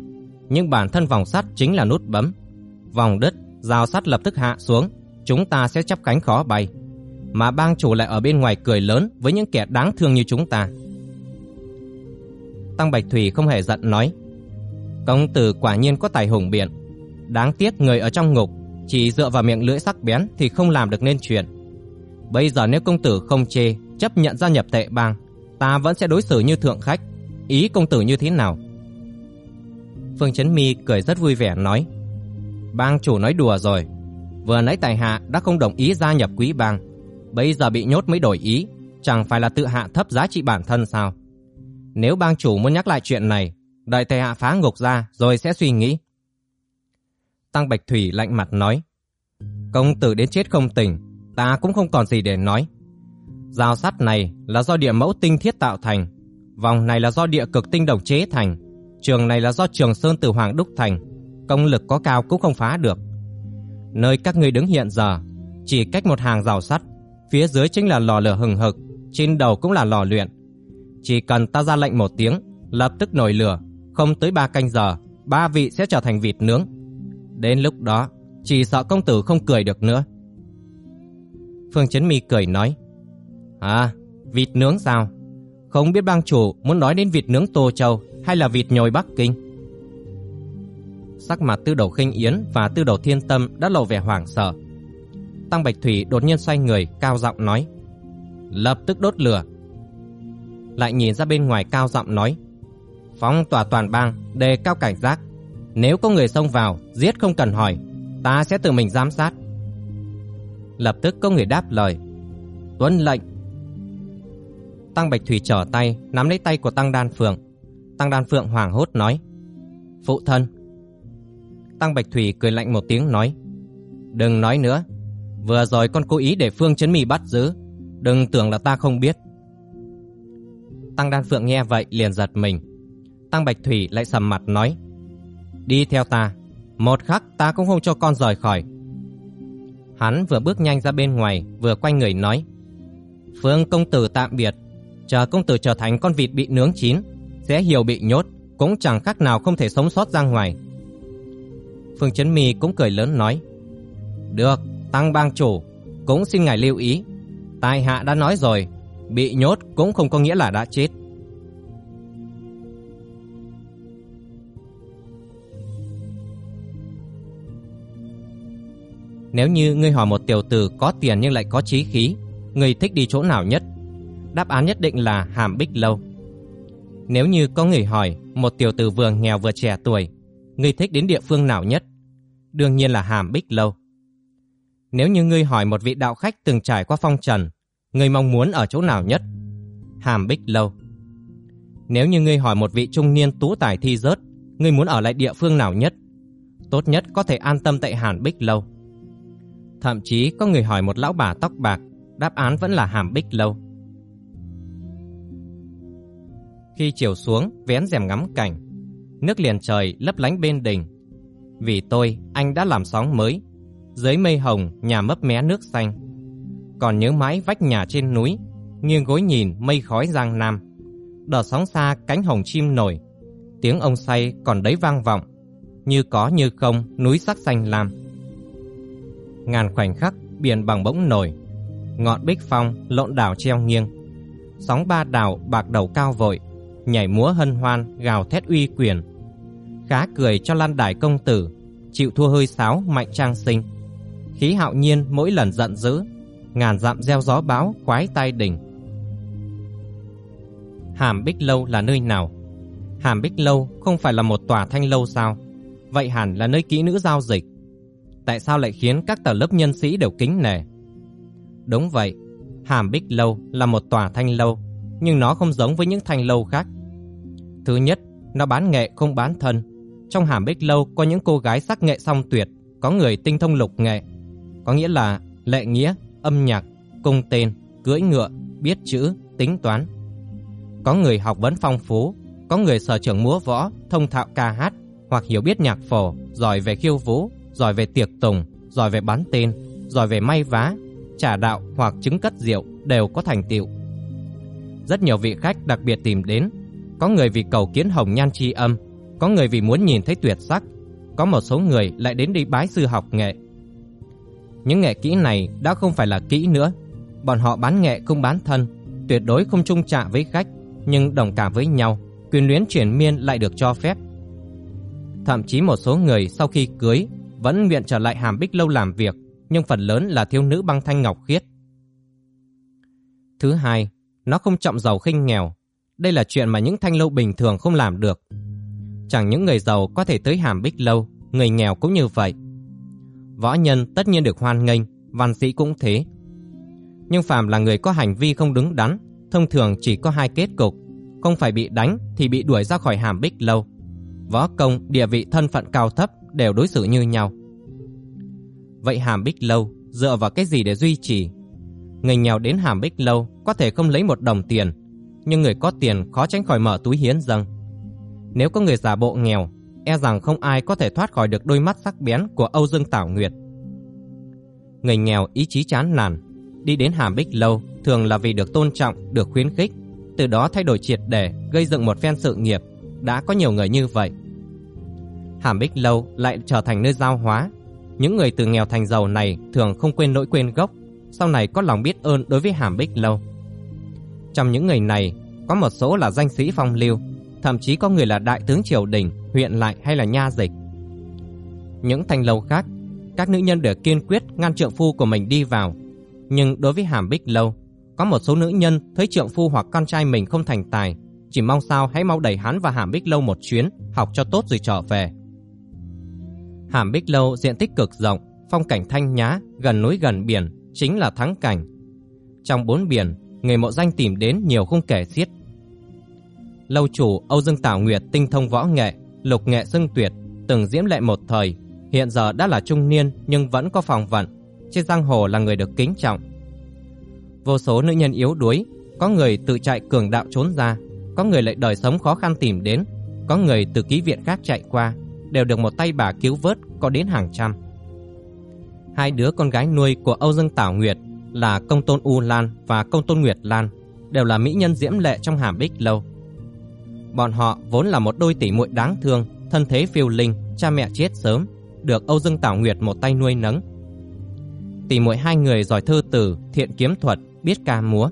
nhưng bản thân vòng sắt chính là nút bấm. Vòng đứt, rào sắt lập tức hạ xuống, chúng ta sẽ chấp cánh khó bay. Mà bang chủ lại ở bên ngoài cười lớn với những kẻ đáng thương như chúng ta. Tăng Bạch Thủy không hề giận nói. Công tử quả nhiên có tài hùng biện. Đáng tiếc người ở trong ngục chỉ dựa vào miệng lưỡi sắc bén thì không làm được nên chuyện. Bây giờ nếu công tử không chê, chấp nhận gia nhập tệ bang, ta vẫn sẽ đối xử như thượng khách. Ý công tử như thế nào? Phương Chấn Mi cười rất vui vẻ nói: "Bang chủ nói đùa rồi, vừa nãy tài hạ đã không đồng ý gia nhập quý bang, bây giờ bị nhốt mới đổi ý, chẳng phải là tự hạ thấp giá trị bản thân sao? Nếu bang chủ muốn nhắc lại chuyện này, đợi tài hạ phá ngục ra rồi sẽ suy nghĩ." Tăng Bạch Thủy lạnh mặt nói: "Công tử đến chết không tỉnh, ta cũng không còn gì để nói. Giao sắt này là do địa mẫu tinh thiết tạo thành, vòng này là do địa cực tinh đồng chế thành, trường này là do Trường Sơn từ Hoàng đúc thành, công lực có cao cũng không phá được. Nơi các ngươi đứng hiện giờ, chỉ cách một hàng rào sắt, phía dưới chính là lò lửa hừng hực, trên đầu cũng là lò luyện. Chỉ cần ta ra lệnh một tiếng, lập tức nổi lửa, không tới ba canh giờ, ba vị sẽ trở thành vịt nướng. Đến lúc đó, chỉ sợ công tử không cười được nữa. Phương Chấn Mi cười nói, À, vịt nướng sao? Không biết bang chủ muốn nói đến vịt nướng Tô Châu hay là vịt nhồi Bắc Kinh? Sắc mặt tư đầu khinh yến và tư đầu thiên tâm đã lộ vẻ hoảng sợ. Tăng Bạch Thủy đột nhiên xoay người, cao giọng nói. Lập tức đốt lửa. Lại nhìn ra bên ngoài cao giọng nói. Phong tỏa toàn bang, đề cao cảnh giác. Nếu có người xông vào, giết không cần hỏi. Ta sẽ tự mình giám sát. Lập tức có người đáp lời. Tuân lệnh. Tăng Bạch Thủy trở tay, nắm lấy tay của Tăng Đan Phượng. Tăng Đan Phượng hoảng hốt nói. Phụ thân. Tăng Bạch Thủy cười lạnh một tiếng nói. Đừng nói nữa. Vừa rồi con cố ý để Phương Chấn Mì bắt giữ. Đừng tưởng là ta không biết. Tăng Đan Phượng nghe vậy liền giật mình. Tăng Bạch Thủy lại sầm mặt nói. Đi theo ta. Một khắc ta cũng không cho con rời khỏi. Hắn vừa bước nhanh ra bên ngoài, vừa quay người nói. Phương công tử tạm biệt, chờ công tử trở thành con vịt bị nướng chín, sẽ hiểu bị nhốt, cũng chẳng khác nào không thể sống sót ra ngoài. Phương Chấn Mi cũng cười lớn nói, Được, tăng bang chủ, cũng xin ngài lưu ý. Tài hạ đã nói rồi, bị nhốt cũng không có nghĩa là đã chết. Nếu như ngươi hỏi một tiểu tử có tiền nhưng lại có trí khí, ngươi thích đi chỗ nào nhất? Đáp án nhất định là Hàm Bích Lâu. Nếu như có người hỏi một tiểu tử vừa nghèo vừa trẻ tuổi, ngươi thích đến địa phương nào nhất? Đương nhiên là Hàm Bích Lâu. Nếu như ngươi hỏi một vị đạo khách từng trải qua phong trần, ngươi mong muốn ở chỗ nào nhất? Hàm Bích Lâu. Nếu như ngươi hỏi một vị trung niên tú tài thi rớt, ngươi muốn ở lại địa phương nào nhất? Tốt nhất có thể an tâm tại Hàn Bích Lâu. Thậm chí có người hỏi một lão bà tóc bạc, đáp án vẫn là Hàm Bích Lâu. Khi chiều xuống, vén rèm ngắm cảnh, nước liền trời lấp lánh bên đình. Vì tôi, anh đã làm sóng mới, dưới mây hồng nhà mấp mé nước xanh. Còn nhớ mãi vách nhà trên núi, nghiêng gối nhìn mây khói giang nam. Đợt sóng xa cánh hồng chim nổi, tiếng ông say còn đấy vang vọng, như có như không núi sắc xanh lam. Ngàn khoảnh khắc biển bằng bỗng nổi, ngọn bích phong lộn đảo treo nghiêng. Sóng ba đảo bạc đầu cao vội, nhảy múa hân hoan gào thét uy quyền. Khá cười cho lan đài công tử, chịu thua hơi sáo mạnh trang sinh. Khí hạo nhiên mỗi lần giận dữ, ngàn dặm gieo gió báo khoái tai đỉnh. Hàm Bích Lâu là nơi nào? Hàm Bích Lâu không phải là một tòa thanh lâu sao? Vậy hẳn là nơi kỹ nữ giao dịch. Tại sao lại khiến các tầng lớp nhân sĩ đều kính nể? Đúng vậy, Hàm Bích Lâu là một tòa thanh lâu, nhưng nó không giống với những thanh lâu khác. Thứ nhất, nó bán nghệ không bán thân. Trong Hàm Bích Lâu có những cô gái sắc nghệ song tuyệt, có người tinh thông lục nghệ, có nghĩa là lệ nghĩa, âm nhạc, cung tên, cưỡi ngựa, biết chữ, tính toán. Có người học vấn phong phú, có người sở trường múa võ, thông thạo ca hát hoặc hiểu biết nhạc phổ, giỏi về khiêu vũ, giỏi về tiệc tùng, giỏi về bán tên, giỏi về may vá, trà đạo hoặc chứng cất rượu đều có thành tựu. Rất nhiều vị khách đặc biệt tìm đến, có người vì cầu kiến hồng nhan chi âm, có người vì muốn nhìn thấy tuyệt sắc, có một số người lại đến đi bái sư học nghệ. Những nghệ kỹ này đã không phải là kỹ nữa, bọn họ bán nghệ không bán thân, tuyệt đối không chung chạ với khách, nhưng đồng cảm với nhau, quyền luyến chuyển miên lại được cho phép. Thậm chí một số người sau khi cưới vẫn nguyện trở lại Hàm Bích lâu làm việc, nhưng phần lớn là thiếu nữ băng thanh ngọc khiết. Thứ hai, nó không trọng giàu khinh nghèo. Đây là chuyện mà những thanh lâu bình thường không làm được. Chẳng những người giàu có thể tới Hàm Bích lâu, người nghèo cũng như vậy. Võ nhân tất nhiên được hoan nghênh, văn sĩ cũng thế. Nhưng phàm là người có hành vi không đứng đắn, thông thường chỉ có hai kết cục, không phải bị đánh thì bị đuổi ra khỏi Hàm Bích lâu. Võ công, địa vị thân phận cao thấp đều đối xử như nhau. Vậy Hàm Bích Lâu dựa vào cái gì để duy trì? Người nghèo đến Hàm Bích Lâu có thể không lấy một đồng tiền, nhưng người có tiền khó tránh khỏi mở túi hiến dâng. Nếu có người giả bộ nghèo, e rằng không ai có thể thoát khỏi được đôi mắt sắc bén của Âu Dương Tảo Nguyệt. Người nghèo ý chí chán nản, đi đến Hàm Bích Lâu thường là vì được tôn trọng, được khuyến khích, từ đó thay đổi triệt để, gây dựng một phen sự nghiệp. Đã có nhiều người như vậy. Hàm Bích Lâu lại trở thành nơi giao hóa. Những người từ nghèo thành giàu này thường không quên nỗi quên gốc, sau này có lòng biết ơn đối với Hàm Bích Lâu. Trong những người này, có một số là danh sĩ phong lưu, thậm chí có người là đại tướng triều đình, huyện lại hay là nha dịch. Những thành lâu khác, các nữ nhân đều kiên quyết ngăn trượng phu của mình đi vào. Nhưng đối với Hàm Bích Lâu, có một số nữ nhân thấy trượng phu hoặc con trai mình không thành tài, chỉ mong sao hãy mau đẩy hắn và Hàm Bích Lâu một chuyến, học cho tốt rồi trở về. Hàm Bích Lâu diện tích cực rộng, phong cảnh thanh nhã, gần núi gần biển, chính là thắng cảnh. Trong bốn biển, người mộ danh tìm đến nhiều không kể xiết. Lâu chủ Âu Dương Tảo Nguyệt tinh thông võ nghệ, lục nghệ xưng tuyệt, từng diễm lệ một thời, hiện giờ đã là trung niên nhưng vẫn có phòng vận, trên giang hồ là người được kính trọng. Vô số nữ nhân yếu đuối, có người tự chạy cường đạo trốn ra, có người lại đời sống khó khăn tìm đến, có người từ ký viện khác chạy qua, đều được một tay bà cứu vớt có đến hàng trăm. Hai đứa con gái nuôi của Âu Dương Tảo Nguyệt là Công Tôn U Lan và Công Tôn Nguyệt Lan, đều là mỹ nhân diễm lệ trong Hàm Bích lâu. Bọn họ vốn là một đôi tỷ muội đáng thương, thân thế phiêu linh, cha mẹ chết sớm, được Âu Dương Tảo Nguyệt một tay nuôi nấng. Tỷ muội hai người giỏi thư tử, thiện kiếm thuật, biết ca múa.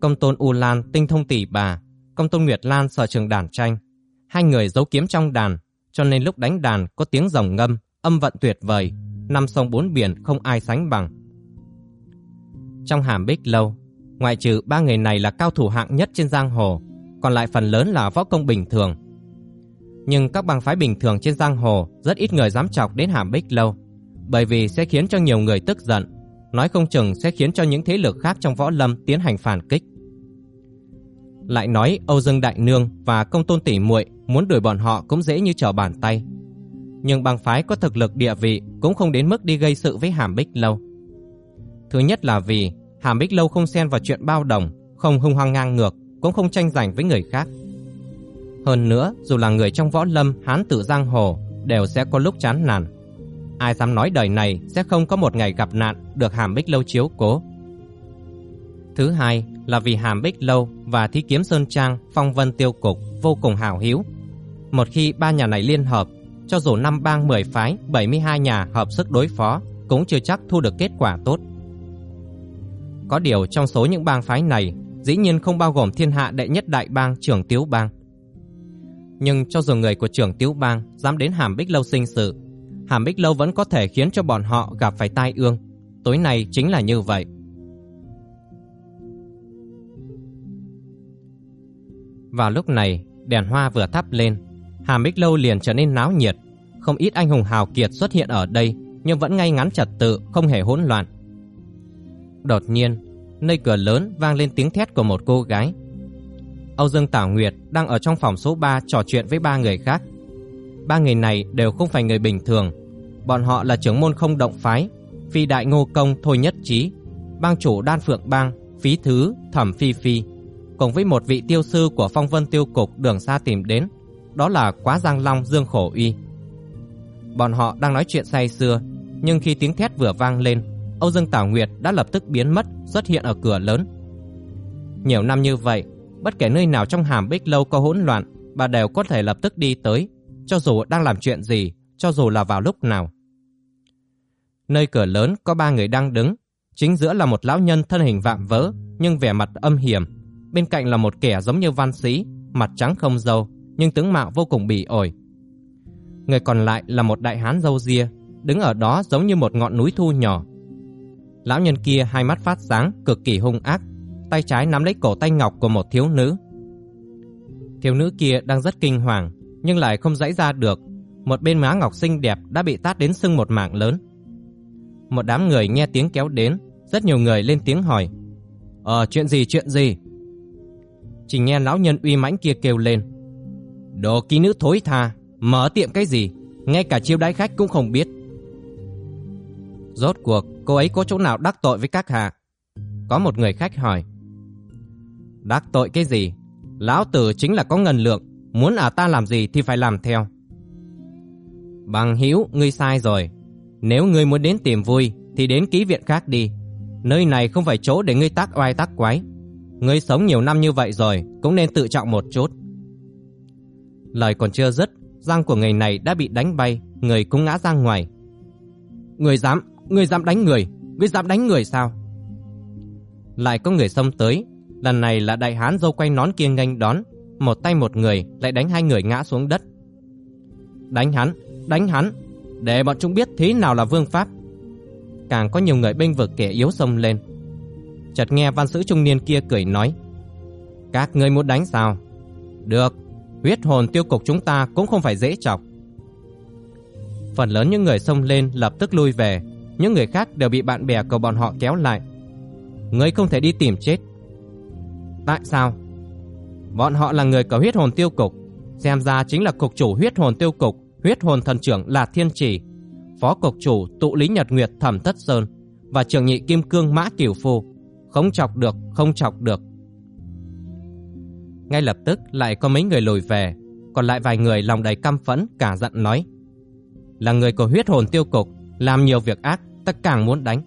Công Tôn U Lan tinh thông tỷ bà, Công Tôn Nguyệt Lan sở trường đàn tranh. Hai người giấu kiếm trong đàn, cho nên lúc đánh đàn có tiếng rồng ngâm, âm vận tuyệt vời, năm sông bốn biển không ai sánh bằng. Trong hàm bích lâu, ngoại trừ ba người này là cao thủ hạng nhất trên giang hồ, còn lại phần lớn là võ công bình thường. Nhưng các bang phái bình thường trên giang hồ rất ít người dám chọc đến hàm bích lâu, bởi vì sẽ khiến cho nhiều người tức giận, nói không chừng sẽ khiến cho những thế lực khác trong võ lâm tiến hành phản kích. Lại nói Âu Dương Đại Nương và Công Tôn Tỷ muội muốn đuổi bọn họ cũng dễ như trở bàn tay. Nhưng bang phái có thực lực địa vị cũng không đến mức đi gây sự với Hàm Bích Lâu. Thứ nhất là vì Hàm Bích Lâu không xen vào chuyện bao đồng, không hung hoang ngang ngược, cũng không tranh giành với người khác. Hơn nữa, dù là người trong võ lâm hán tử giang hồ, đều sẽ có lúc chán nản. Ai dám nói đời này sẽ không có một ngày gặp nạn được Hàm Bích Lâu chiếu cố. Thứ hai là vì Hàm Bích Lâu và Thí Kiếm Sơn Trang, Phong Vân Tiêu Cục vô cùng hảo hiếu. Một khi ba nhà này liên hợp, cho dù năm bang 10 phái, 72 nhà hợp sức đối phó, cũng chưa chắc thu được kết quả tốt. Có điều trong số những bang phái này, dĩ nhiên không bao gồm thiên hạ đệ nhất đại bang trưởng Tiếu Bang. Nhưng cho dù người của trưởng Tiếu Bang dám đến Hàm Bích Lâu sinh sự, Hàm Bích Lâu vẫn có thể khiến cho bọn họ gặp phải tai ương. Tối nay chính là như vậy. Vào lúc này, đèn hoa vừa thắp lên, Hàm Bích Lâu liền trở nên náo nhiệt. Không ít anh hùng hào kiệt xuất hiện ở đây, nhưng vẫn ngay ngắn trật tự, không hề hỗn loạn. Đột nhiên, nơi cửa lớn vang lên tiếng thét của một cô gái. Âu Dương Tảo Nguyệt đang ở trong phòng số 3 trò chuyện với ba người khác. Ba người này đều không phải người bình thường. Bọn họ là trưởng môn không động phái, phi đại ngô công thôi nhất trí, bang chủ đan phượng bang, phí thứ, thẩm phi phi, cùng với một vị tiêu sư của phong vân tiêu cục đường xa tìm đến, đó là quá giang long dương khổ uy. Bọn họ đang nói chuyện say sưa, nhưng khi tiếng thét vừa vang lên, Âu Dương Tảo Nguyệt đã lập tức biến mất, xuất hiện ở cửa lớn. Nhiều năm như vậy, bất kể nơi nào trong hàm bích lâu có hỗn loạn, bà đều có thể lập tức đi tới, cho dù đang làm chuyện gì, cho dù là vào lúc nào. Nơi cửa lớn có ba người đang đứng, chính giữa là một lão nhân thân hình vạm vỡ, nhưng vẻ mặt âm hiểm. Bên cạnh là một kẻ giống như văn sĩ, mặt trắng không râu, nhưng tướng mạo vô cùng bỉ ổi. Người còn lại là một đại hán râu ria, đứng ở đó giống như một ngọn núi thu nhỏ. Lão nhân kia hai mắt phát sáng, cực kỳ hung ác, tay trái nắm lấy cổ tay ngọc của một thiếu nữ. Thiếu nữ kia đang rất kinh hoàng, nhưng lại không dãy ra được. Một bên má ngọc xinh đẹp đã bị tát đến sưng một mảng lớn. Một đám người nghe tiếng kéo đến, rất nhiều người lên tiếng hỏi. Ờ, chuyện gì, chuyện gì? Chỉ nghe lão nhân uy mãnh kia kêu lên. Đồ ký nữ thối tha, mở tiệm cái gì, ngay cả chiêu đãi khách cũng không biết. Rốt cuộc, cô ấy có chỗ nào đắc tội với các hạ? Có một người khách hỏi. Đắc tội cái gì? Lão tử chính là có ngân lượng, muốn ở ta làm gì thì phải làm theo. Bằng hữu ngươi sai rồi. Nếu ngươi muốn đến tìm vui thì đến ký viện khác đi. Nơi này không phải chỗ để ngươi tác oai tác quái. Ngươi sống nhiều năm như vậy rồi, cũng nên tự trọng một chút. Lời còn chưa dứt, răng của người này đã bị đánh bay, người cũng ngã ra ngoài. Người dám, người dám đánh người, người dám đánh người sao? Lại có người xông tới, lần này là đại hán dâu quay nón kia nghênh đón, một tay một người lại đánh hai người ngã xuống đất. Đánh hắn, đánh hắn, để bọn chúng biết thế nào là vương pháp. Càng có nhiều người bênh vực kẻ yếu xông lên. Chợt nghe văn sứ trung niên kia cười nói: "Các ngươi muốn đánh sao? Được, huyết hồn tiêu cục chúng ta cũng không phải dễ chọc." Phần lớn những người xông lên lập tức lui về, những người khác đều bị bạn bè của bọn họ kéo lại. Ngươi không thể đi tìm chết. Tại sao? Bọn họ là người có huyết hồn tiêu cục, xem ra chính là cục chủ huyết hồn tiêu cục, huyết hồn thần trưởng là Thiên Chỉ, phó cục chủ tụ lý Nhật Nguyệt Thẩm Thất Sơn và trưởng nhị kim cương Mã Cửu Phu. Không chọc được, không chọc được. Ngay lập tức lại có mấy người lùi về, còn lại vài người lòng đầy căm phẫn cả giận nói: "Là người có huyết hồn tiêu cục, làm nhiều việc ác, ta càng muốn đánh."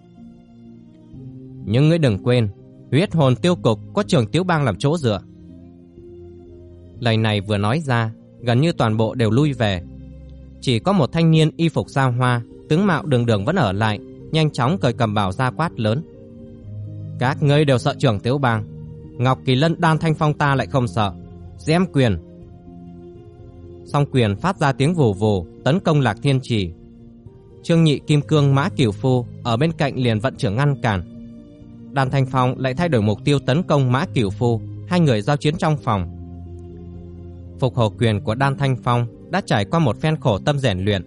Nhưng ngươi đừng quên, huyết hồn tiêu cục có trường Tiếu Bang làm chỗ dựa. Lời này vừa nói ra, gần như toàn bộ đều lui về. Chỉ có một thanh niên y phục sao hoa, tướng mạo đường đường vẫn ở lại, nhanh chóng cởi cầm bảo ra quát lớn. Các ngươi đều sợ trưởng Tiếu Bang, Ngọc Kỳ Lân đan thanh phong ta lại không sợ. Dém quyền. Song quyền phát ra tiếng vù vù, tấn công Lạc Thiên Trì. Trương Nhị Kim Cương Mã Cửu Phu ở bên cạnh liền vận trưởng ngăn cản, đan Thanh Phong lại thay đổi mục tiêu tấn công Mã Cửu Phu, hai người giao chiến trong phòng. Phục hồi quyền của Đan Thanh Phong đã trải qua một phen khổ tâm rèn luyện,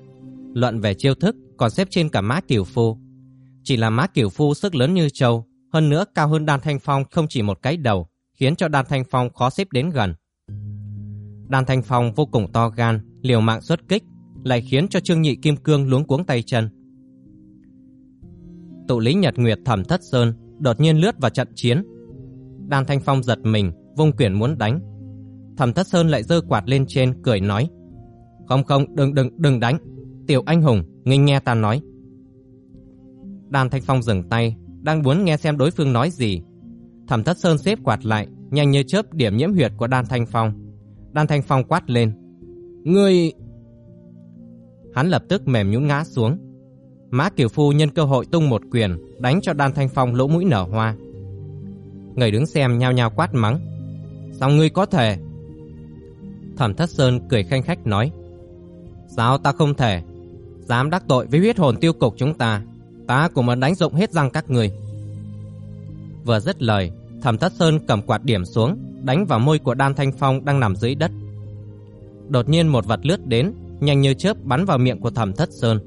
luận về chiêu thức còn xếp trên cả Mã kiều Phu. Chỉ là Mã kiều Phu sức lớn như châu, hơn nữa cao hơn Đan Thanh Phong không chỉ một cái đầu, khiến cho Đan Thanh Phong khó xếp đến gần. Đan Thanh Phong vô cùng to gan, liều mạng xuất kích, lại khiến cho Trương Nhị Kim Cương luống cuống tay chân. Tụ lý Nhật Nguyệt Thẩm Thất Sơn đột nhiên lướt vào trận chiến. Đan Thanh Phong giật mình, vung quyền muốn đánh. Thẩm Thất Sơn lại giơ quạt lên trên, cười nói: "Không không, đừng đừng đừng đánh, tiểu anh hùng, nghe nghe ta nói." Đan Thanh Phong dừng tay, đang muốn nghe xem đối phương nói gì. Thẩm Thất Sơn xếp quạt lại, nhanh như chớp điểm nhiễm huyệt của Đan Thanh Phong. Đan Thanh Phong quát lên: "Ngươi!" Hắn lập tức mềm nhũn ngã xuống. Mã Kiều Phu nhân cơ hội tung một quyền, đánh cho Đan Thanh Phong lỗ mũi nở hoa. Người đứng xem nhao nhao quát mắng. Sao ngươi có thể? Thẩm Thất Sơn cười khanh khách nói. Sao ta không thể? Dám đắc tội với huyết hồn tiêu cục chúng ta, ta cũng muốn đánh dụng hết răng các người. Vừa dứt lời, Thẩm Thất Sơn cầm quạt điểm xuống, đánh vào môi của Đan Thanh Phong đang nằm dưới đất. Đột nhiên một vật lướt đến, nhanh như chớp bắn vào miệng của Thẩm Thất Sơn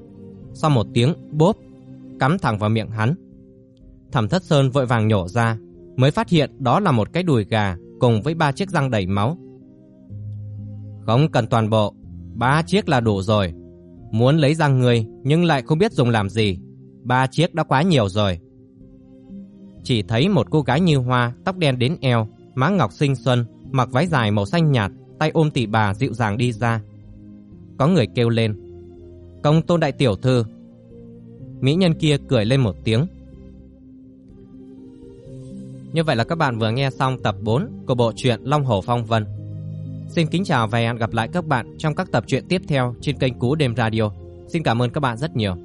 sau một tiếng bốp, cắm thẳng vào miệng hắn. Thẩm Thất Sơn vội vàng nhổ ra, mới phát hiện đó là một cái đùi gà cùng với ba chiếc răng đầy máu. Không cần toàn bộ, ba chiếc là đủ rồi. Muốn lấy răng người nhưng lại không biết dùng làm gì, ba chiếc đã quá nhiều rồi. Chỉ thấy một cô gái như hoa, tóc đen đến eo, má ngọc xinh xuân, mặc váy dài màu xanh nhạt, tay ôm tỷ bà dịu dàng đi ra. Có người kêu lên, công tôn đại tiểu thư. Mỹ nhân kia cười lên một tiếng. Như vậy là các bạn vừa nghe xong tập 4 của bộ truyện Long Hổ Phong Vân. Xin kính chào và hẹn gặp lại các bạn trong các tập truyện tiếp theo trên kênh Cú Đêm Radio. Xin cảm ơn các bạn rất nhiều.